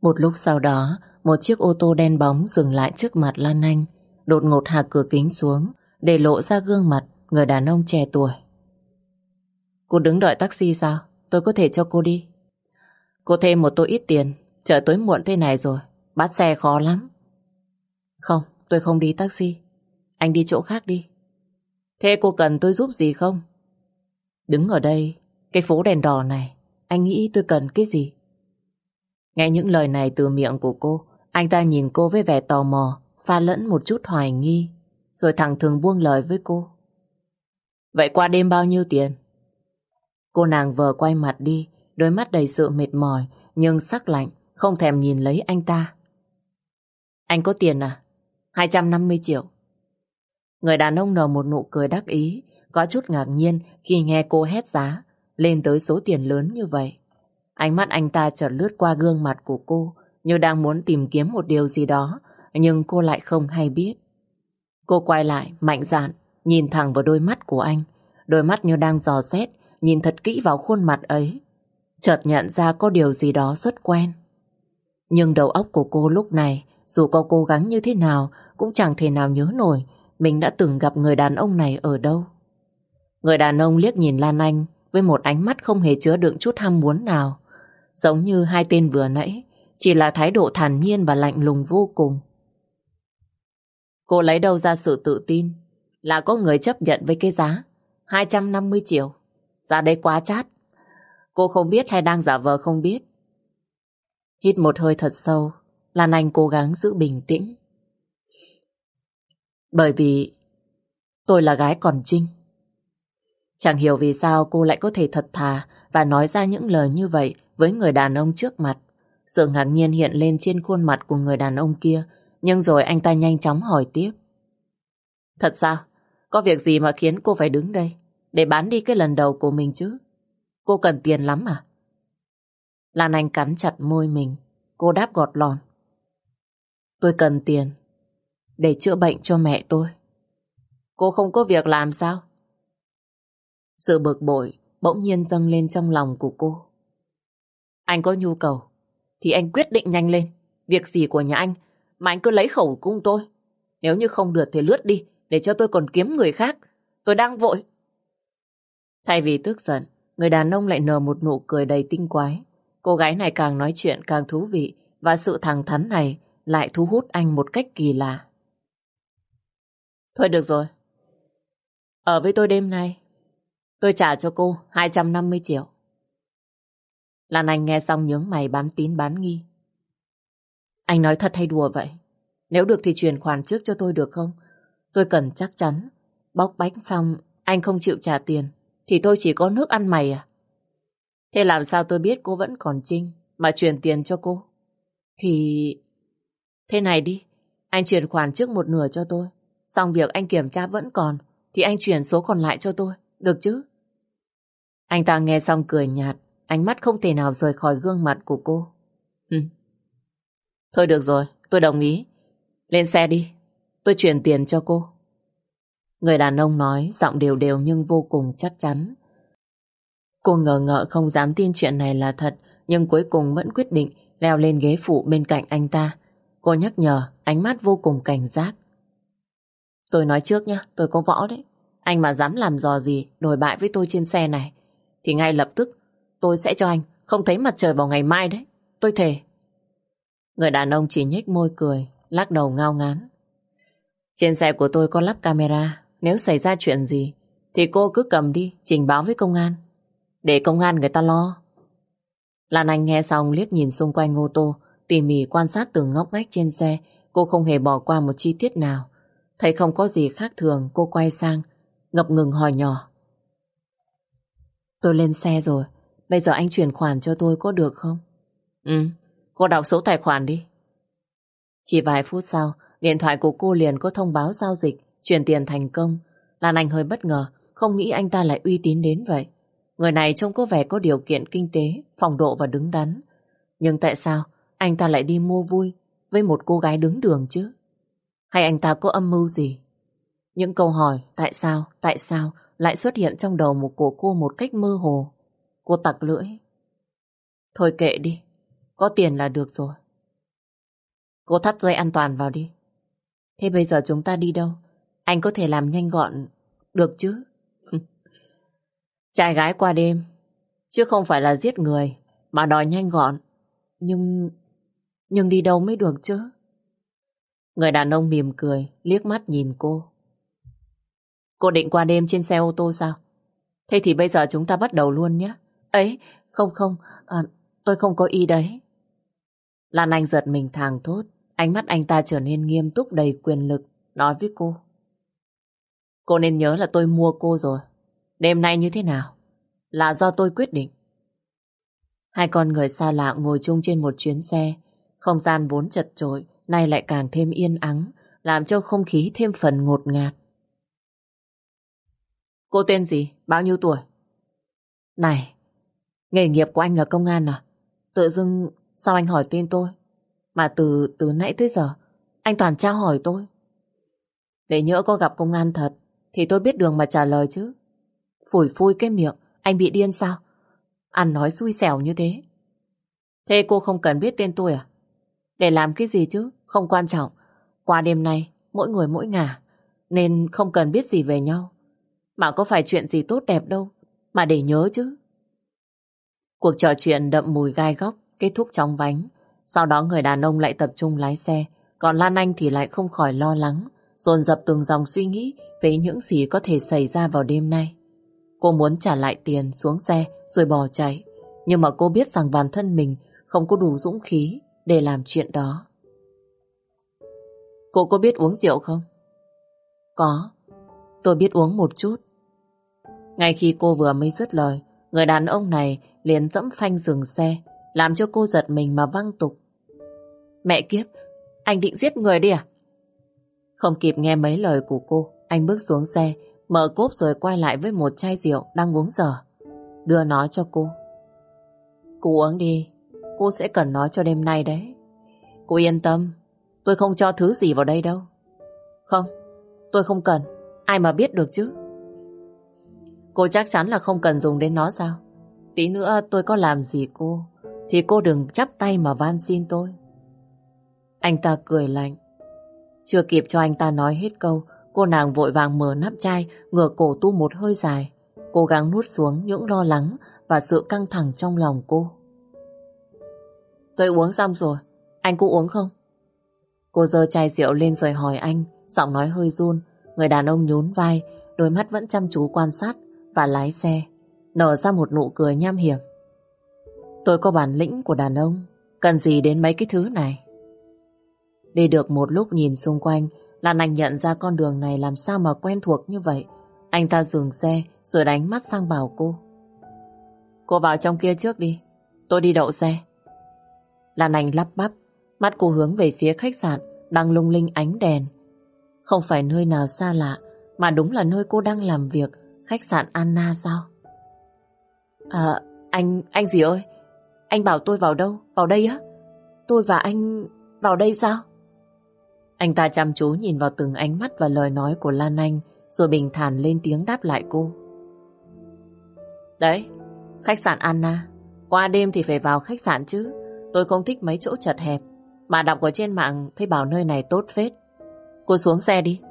Một lúc sau đó, một chiếc ô tô đen bóng dừng lại trước mặt Lan Anh, đột ngột hạ cửa kính xuống để lộ ra gương mặt người đàn ông trẻ tuổi. Cô đứng đợi taxi sao? Tôi có thể cho cô đi. Cô thêm một tô ít tiền, chờ tối muộn thế này rồi, bắt xe khó lắm. Không, tôi không đi taxi. Anh đi chỗ khác đi. Thế cô cần tôi giúp gì không? Đứng ở đây, cái phố đèn đỏ này, anh nghĩ tôi cần cái gì? Nghe những lời này từ miệng của cô, anh ta nhìn cô với vẻ tò mò, pha lẫn một chút hoài nghi, rồi thẳng thường buông lời với cô. Vậy qua đêm bao nhiêu tiền? Cô nàng vờ quay mặt đi, đôi mắt đầy sự mệt mỏi, nhưng sắc lạnh, không thèm nhìn lấy anh ta. Anh có tiền à? 250 triệu. Người đàn ông nở một nụ cười đắc ý, có chút ngạc nhiên khi nghe cô hét giá, lên tới số tiền lớn như vậy. Ánh mắt anh ta chợt lướt qua gương mặt của cô, như đang muốn tìm kiếm một điều gì đó, nhưng cô lại không hay biết. Cô quay lại, mạnh dạn, nhìn thẳng vào đôi mắt của anh, đôi mắt như đang dò xét, nhìn thật kỹ vào khuôn mặt ấy. Chợt nhận ra có điều gì đó rất quen. Nhưng đầu óc của cô lúc này dù có cố gắng như thế nào cũng chẳng thể nào nhớ nổi mình đã từng gặp người đàn ông này ở đâu. Người đàn ông liếc nhìn Lan Anh với một ánh mắt không hề chứa đựng chút ham muốn nào. Giống như hai tên vừa nãy, chỉ là thái độ thản nhiên và lạnh lùng vô cùng. Cô lấy đâu ra sự tự tin là có người chấp nhận với cái giá 250 triệu. Giá đấy quá chát. Cô không biết hay đang giả vờ không biết. Hít một hơi thật sâu, Lan Anh cố gắng giữ bình tĩnh. Bởi vì tôi là gái còn trinh. Chẳng hiểu vì sao cô lại có thể thật thà và nói ra những lời như vậy với người đàn ông trước mặt. Sự ngạc nhiên hiện lên trên khuôn mặt của người đàn ông kia, nhưng rồi anh ta nhanh chóng hỏi tiếp. Thật sao? Có việc gì mà khiến cô phải đứng đây để bán đi cái lần đầu của mình chứ? Cô cần tiền lắm à? Lan Anh cắn chặt môi mình, cô đáp gọt lòn. Tôi cần tiền để chữa bệnh cho mẹ tôi. Cô không có việc làm sao? Sự bực bội bỗng nhiên dâng lên trong lòng của cô. Anh có nhu cầu thì anh quyết định nhanh lên. Việc gì của nhà anh mà anh cứ lấy khẩu cung tôi. Nếu như không được thì lướt đi để cho tôi còn kiếm người khác. Tôi đang vội. Thay vì tức giận, người đàn ông lại nở một nụ cười đầy tinh quái. Cô gái này càng nói chuyện càng thú vị và sự thẳng thắn này lại thu hút anh một cách kỳ lạ. Thôi được rồi. Ở với tôi đêm nay, tôi trả cho cô 250 triệu. Lan Anh nghe xong nhướng mày bán tín bán nghi. Anh nói thật hay đùa vậy? Nếu được thì chuyển khoản trước cho tôi được không? Tôi cần chắc chắn. Bóc bánh xong, anh không chịu trả tiền, thì tôi chỉ có nước ăn mày à? Thế làm sao tôi biết cô vẫn còn trinh mà chuyển tiền cho cô? Thì Thế này đi, anh chuyển khoản trước một nửa cho tôi. Xong việc anh kiểm tra vẫn còn, thì anh chuyển số còn lại cho tôi, được chứ? Anh ta nghe xong cười nhạt, ánh mắt không thể nào rời khỏi gương mặt của cô. ừ. Thôi được rồi, tôi đồng ý. Lên xe đi, tôi chuyển tiền cho cô. Người đàn ông nói, giọng đều đều nhưng vô cùng chắc chắn. Cô ngờ ngợ không dám tin chuyện này là thật, nhưng cuối cùng vẫn quyết định leo lên ghế phụ bên cạnh anh ta. Cô nhắc nhở, ánh mắt vô cùng cảnh giác. Tôi nói trước nhá, tôi có võ đấy. Anh mà dám làm dò gì, đổi bại với tôi trên xe này, thì ngay lập tức tôi sẽ cho anh không thấy mặt trời vào ngày mai đấy. Tôi thề. Người đàn ông chỉ nhếch môi cười, lắc đầu ngao ngán. Trên xe của tôi có lắp camera, nếu xảy ra chuyện gì, thì cô cứ cầm đi, trình báo với công an. Để công an người ta lo. Lan Anh nghe xong liếc nhìn xung quanh ô tô, tỉ mỉ quan sát từng ngóc ngách trên xe, cô không hề bỏ qua một chi tiết nào. Thấy không có gì khác thường, cô quay sang, ngập ngừng hỏi nhỏ. Tôi lên xe rồi, bây giờ anh chuyển khoản cho tôi có được không? Ừ, cô đọc số tài khoản đi. Chỉ vài phút sau, điện thoại của cô liền có thông báo giao dịch, chuyển tiền thành công. Lan Anh hơi bất ngờ, không nghĩ anh ta lại uy tín đến vậy. Người này trông có vẻ có điều kiện kinh tế, phòng độ và đứng đắn. Nhưng tại sao anh ta lại đi mua vui với một cô gái đứng đường chứ? Hay anh ta có âm mưu gì? Những câu hỏi tại sao, tại sao lại xuất hiện trong đầu một của cô một cách mơ hồ. Cô tặc lưỡi. Thôi kệ đi, có tiền là được rồi. Cô thắt dây an toàn vào đi. Thế bây giờ chúng ta đi đâu? Anh có thể làm nhanh gọn được chứ? [LAUGHS] Trai gái qua đêm, chứ không phải là giết người, mà đòi nhanh gọn. Nhưng... nhưng đi đâu mới được chứ? Người đàn ông mỉm cười, liếc mắt nhìn cô. Cô định qua đêm trên xe ô tô sao? Thế thì bây giờ chúng ta bắt đầu luôn nhé. Ấy, không không, à, tôi không có ý đấy. Lan Anh giật mình thàng thốt, ánh mắt anh ta trở nên nghiêm túc đầy quyền lực, nói với cô. Cô nên nhớ là tôi mua cô rồi. Đêm nay như thế nào? Là do tôi quyết định. Hai con người xa lạ ngồi chung trên một chuyến xe. Không gian vốn chật trội, nay lại càng thêm yên ắng, làm cho không khí thêm phần ngột ngạt. Cô tên gì? Bao nhiêu tuổi? Này, nghề nghiệp của anh là công an à? Tự dưng sao anh hỏi tên tôi? Mà từ từ nãy tới giờ, anh toàn trao hỏi tôi. Để nhỡ có gặp công an thật, thì tôi biết đường mà trả lời chứ. Phủi phui cái miệng, anh bị điên sao? Ăn nói xui xẻo như thế. Thế cô không cần biết tên tôi à? Để làm cái gì chứ? Không quan trọng. Qua đêm nay, mỗi người mỗi ngả, nên không cần biết gì về nhau. Mà có phải chuyện gì tốt đẹp đâu, mà để nhớ chứ. Cuộc trò chuyện đậm mùi gai góc, kết thúc trong vánh. Sau đó người đàn ông lại tập trung lái xe, còn Lan Anh thì lại không khỏi lo lắng, dồn dập từng dòng suy nghĩ về những gì có thể xảy ra vào đêm nay. Cô muốn trả lại tiền xuống xe rồi bỏ chạy, nhưng mà cô biết rằng bản thân mình không có đủ dũng khí để làm chuyện đó. Cô có biết uống rượu không? Có, tôi biết uống một chút. Ngay khi cô vừa mới dứt lời, người đàn ông này liền dẫm phanh dừng xe, làm cho cô giật mình mà văng tục. Mẹ kiếp, anh định giết người đi à? Không kịp nghe mấy lời của cô, anh bước xuống xe, mở cốp rồi quay lại với một chai rượu đang uống dở. Đưa nó cho cô. Cô uống đi, cô sẽ cần nó cho đêm nay đấy. Cô yên tâm, tôi không cho thứ gì vào đây đâu. Không, tôi không cần, ai mà biết được chứ. Cô chắc chắn là không cần dùng đến nó sao? Tí nữa tôi có làm gì cô, thì cô đừng chắp tay mà van xin tôi. Anh ta cười lạnh. Chưa kịp cho anh ta nói hết câu, cô nàng vội vàng mở nắp chai, ngửa cổ tu một hơi dài, cố gắng nuốt xuống những lo lắng và sự căng thẳng trong lòng cô. Tôi uống xong rồi, anh cũng uống không? Cô dơ chai rượu lên rồi hỏi anh, giọng nói hơi run, người đàn ông nhún vai, đôi mắt vẫn chăm chú quan sát và lái xe, nở ra một nụ cười nham hiểm. Tôi có bản lĩnh của đàn ông, cần gì đến mấy cái thứ này? Đi được một lúc nhìn xung quanh, Lan Anh nhận ra con đường này làm sao mà quen thuộc như vậy. Anh ta dừng xe rồi đánh mắt sang bảo cô. Cô vào trong kia trước đi, tôi đi đậu xe. Lan Anh lắp bắp, mắt cô hướng về phía khách sạn đang lung linh ánh đèn. Không phải nơi nào xa lạ, mà đúng là nơi cô đang làm việc Khách sạn Anna sao? À, anh, anh gì ơi? Anh bảo tôi vào đâu? Vào đây á? Tôi và anh vào đây sao? Anh ta chăm chú nhìn vào từng ánh mắt và lời nói của Lan Anh rồi bình thản lên tiếng đáp lại cô. Đấy, khách sạn Anna. Qua đêm thì phải vào khách sạn chứ. Tôi không thích mấy chỗ chật hẹp. Mà đọc ở trên mạng thấy bảo nơi này tốt phết. Cô xuống xe đi.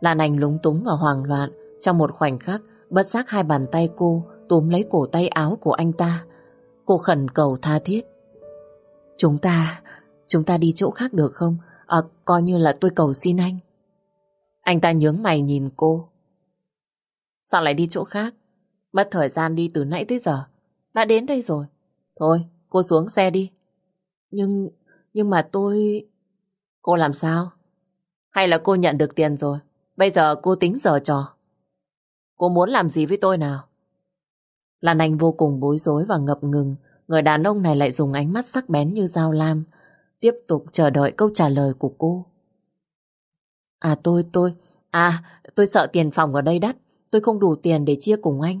Lan Anh lúng túng và hoảng loạn. Trong một khoảnh khắc, bất giác hai bàn tay cô túm lấy cổ tay áo của anh ta. Cô khẩn cầu tha thiết. Chúng ta, chúng ta đi chỗ khác được không? À, coi như là tôi cầu xin anh. Anh ta nhướng mày nhìn cô. Sao lại đi chỗ khác? Mất thời gian đi từ nãy tới giờ. Đã đến đây rồi. Thôi, cô xuống xe đi. Nhưng, nhưng mà tôi... Cô làm sao? Hay là cô nhận được tiền rồi? Bây giờ cô tính giờ trò. Cô muốn làm gì với tôi nào? Lan Anh vô cùng bối rối và ngập ngừng. Người đàn ông này lại dùng ánh mắt sắc bén như dao lam. Tiếp tục chờ đợi câu trả lời của cô. À tôi, tôi... À, tôi sợ tiền phòng ở đây đắt. Tôi không đủ tiền để chia cùng anh.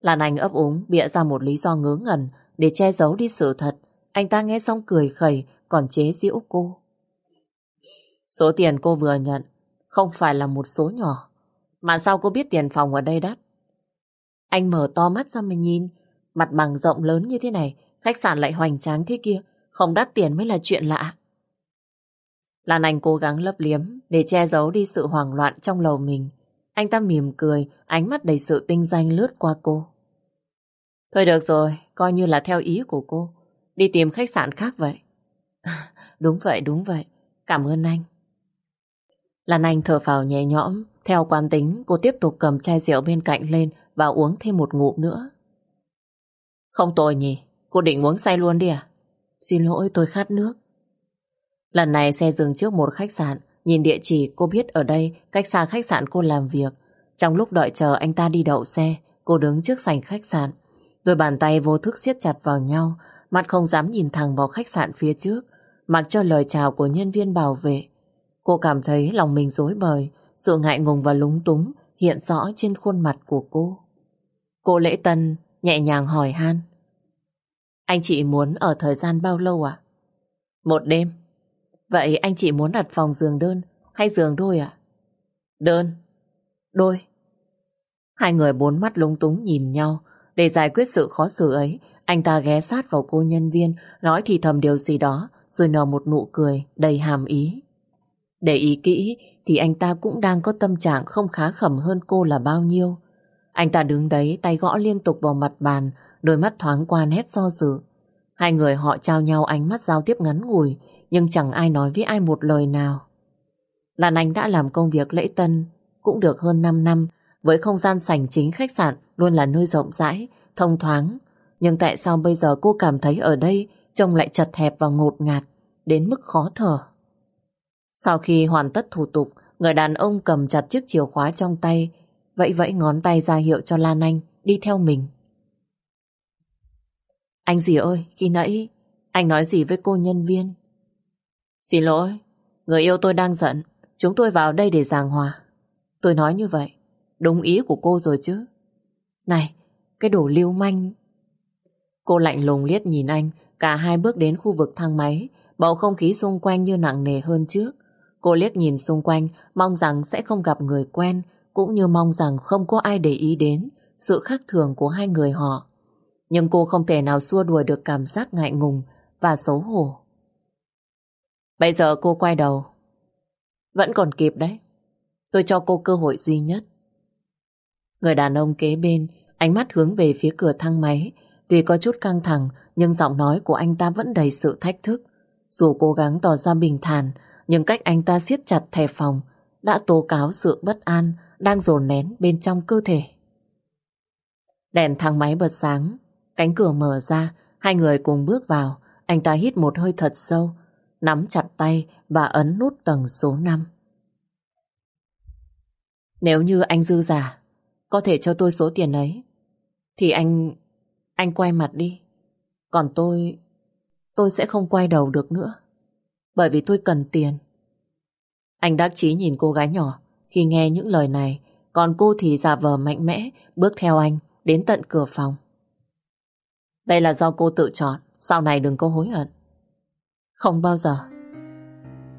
Lan Anh ấp úng bịa ra một lý do ngớ ngẩn để che giấu đi sự thật. Anh ta nghe xong cười khẩy còn chế giễu cô. Số tiền cô vừa nhận không phải là một số nhỏ. Mà sao cô biết tiền phòng ở đây đắt? Anh mở to mắt ra mà nhìn. Mặt bằng rộng lớn như thế này, khách sạn lại hoành tráng thế kia. Không đắt tiền mới là chuyện lạ. Lan Anh cố gắng lấp liếm để che giấu đi sự hoảng loạn trong lầu mình. Anh ta mỉm cười, ánh mắt đầy sự tinh danh lướt qua cô. Thôi được rồi, coi như là theo ý của cô. Đi tìm khách sạn khác vậy. [LAUGHS] đúng vậy, đúng vậy. Cảm ơn anh. Lan Anh thở phào nhẹ nhõm. Theo quán tính, cô tiếp tục cầm chai rượu bên cạnh lên và uống thêm một ngụm nữa. Không tồi nhỉ, cô định uống say luôn đi à? Xin lỗi, tôi khát nước. Lần này xe dừng trước một khách sạn. Nhìn địa chỉ cô biết ở đây cách xa khách sạn cô làm việc. Trong lúc đợi chờ anh ta đi đậu xe, cô đứng trước sảnh khách sạn. Đôi bàn tay vô thức siết chặt vào nhau, mặt không dám nhìn thẳng vào khách sạn phía trước, mặc cho lời chào của nhân viên bảo vệ. Cô cảm thấy lòng mình rối bời, sự ngại ngùng và lúng túng hiện rõ trên khuôn mặt của cô. Cô Lễ Tân nhẹ nhàng hỏi han. Anh chị muốn ở thời gian bao lâu ạ? Một đêm. Vậy anh chị muốn đặt phòng giường đơn hay giường đôi ạ? Đơn. Đôi. Hai người bốn mắt lúng túng nhìn nhau. Để giải quyết sự khó xử ấy, anh ta ghé sát vào cô nhân viên, nói thì thầm điều gì đó, rồi nở một nụ cười đầy hàm ý. Để ý kỹ thì anh ta cũng đang có tâm trạng không khá khẩm hơn cô là bao nhiêu. Anh ta đứng đấy tay gõ liên tục vào mặt bàn, đôi mắt thoáng qua nét do dự. Hai người họ trao nhau ánh mắt giao tiếp ngắn ngủi, nhưng chẳng ai nói với ai một lời nào. Lan Anh đã làm công việc lễ tân cũng được hơn 5 năm, với không gian sảnh chính khách sạn luôn là nơi rộng rãi, thông thoáng. Nhưng tại sao bây giờ cô cảm thấy ở đây trông lại chật hẹp và ngột ngạt, đến mức khó thở? Sau khi hoàn tất thủ tục, người đàn ông cầm chặt chiếc chìa khóa trong tay, vẫy vẫy ngón tay ra hiệu cho Lan Anh đi theo mình. Anh gì ơi, khi nãy anh nói gì với cô nhân viên? Xin lỗi, người yêu tôi đang giận, chúng tôi vào đây để giảng hòa. Tôi nói như vậy, đúng ý của cô rồi chứ. Này, cái đồ lưu manh. Cô lạnh lùng liếc nhìn anh, cả hai bước đến khu vực thang máy, bầu không khí xung quanh như nặng nề hơn trước. Cô liếc nhìn xung quanh, mong rằng sẽ không gặp người quen, cũng như mong rằng không có ai để ý đến sự khác thường của hai người họ. Nhưng cô không thể nào xua đuổi được cảm giác ngại ngùng và xấu hổ. Bây giờ cô quay đầu. Vẫn còn kịp đấy. Tôi cho cô cơ hội duy nhất. Người đàn ông kế bên, ánh mắt hướng về phía cửa thang máy. Tuy có chút căng thẳng, nhưng giọng nói của anh ta vẫn đầy sự thách thức. Dù cố gắng tỏ ra bình thản, nhưng cách anh ta siết chặt thẻ phòng đã tố cáo sự bất an đang dồn nén bên trong cơ thể. Đèn thang máy bật sáng, cánh cửa mở ra, hai người cùng bước vào. Anh ta hít một hơi thật sâu, nắm chặt tay và ấn nút tầng số 5. Nếu như anh dư giả, có thể cho tôi số tiền ấy, thì anh anh quay mặt đi. Còn tôi... tôi sẽ không quay đầu được nữa. Bởi vì tôi cần tiền. Anh đắc chí nhìn cô gái nhỏ khi nghe những lời này, còn cô thì giả vờ mạnh mẽ bước theo anh đến tận cửa phòng. Đây là do cô tự chọn, sau này đừng có hối hận. Không bao giờ.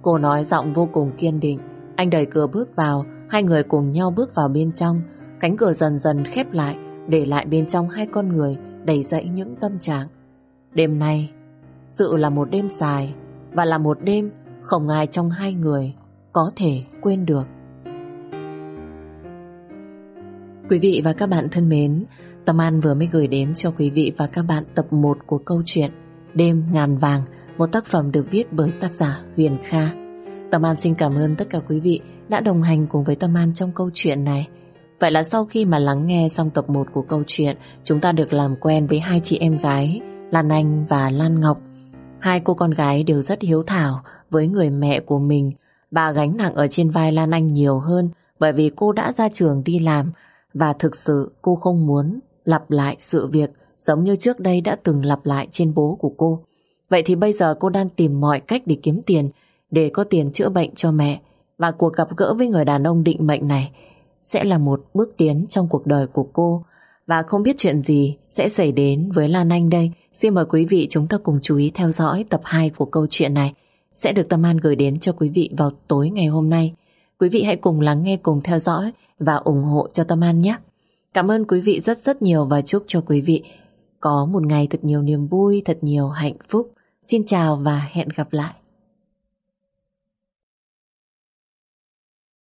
Cô nói giọng vô cùng kiên định. Anh đẩy cửa bước vào, hai người cùng nhau bước vào bên trong. Cánh cửa dần dần khép lại, để lại bên trong hai con người đầy dậy những tâm trạng. Đêm nay, dự là một đêm dài và là một đêm không ai trong hai người có thể quên được. Quý vị và các bạn thân mến, Tâm An vừa mới gửi đến cho quý vị và các bạn tập 1 của câu chuyện Đêm Ngàn Vàng, một tác phẩm được viết bởi tác giả Huyền Kha. Tâm An xin cảm ơn tất cả quý vị đã đồng hành cùng với Tâm An trong câu chuyện này. Vậy là sau khi mà lắng nghe xong tập 1 của câu chuyện, chúng ta được làm quen với hai chị em gái, Lan Anh và Lan Ngọc. Hai cô con gái đều rất hiếu thảo với người mẹ của mình. Bà gánh nặng ở trên vai Lan Anh nhiều hơn bởi vì cô đã ra trường đi làm và thực sự cô không muốn lặp lại sự việc giống như trước đây đã từng lặp lại trên bố của cô. Vậy thì bây giờ cô đang tìm mọi cách để kiếm tiền để có tiền chữa bệnh cho mẹ và cuộc gặp gỡ với người đàn ông định mệnh này sẽ là một bước tiến trong cuộc đời của cô và không biết chuyện gì sẽ xảy đến với Lan Anh đây. Xin mời quý vị chúng ta cùng chú ý theo dõi tập 2 của câu chuyện này sẽ được Tâm An gửi đến cho quý vị vào tối ngày hôm nay. Quý vị hãy cùng lắng nghe, cùng theo dõi và ủng hộ cho Tâm An nhé. Cảm ơn quý vị rất rất nhiều và chúc cho quý vị có một ngày thật nhiều niềm vui, thật nhiều hạnh phúc. Xin chào và hẹn gặp lại.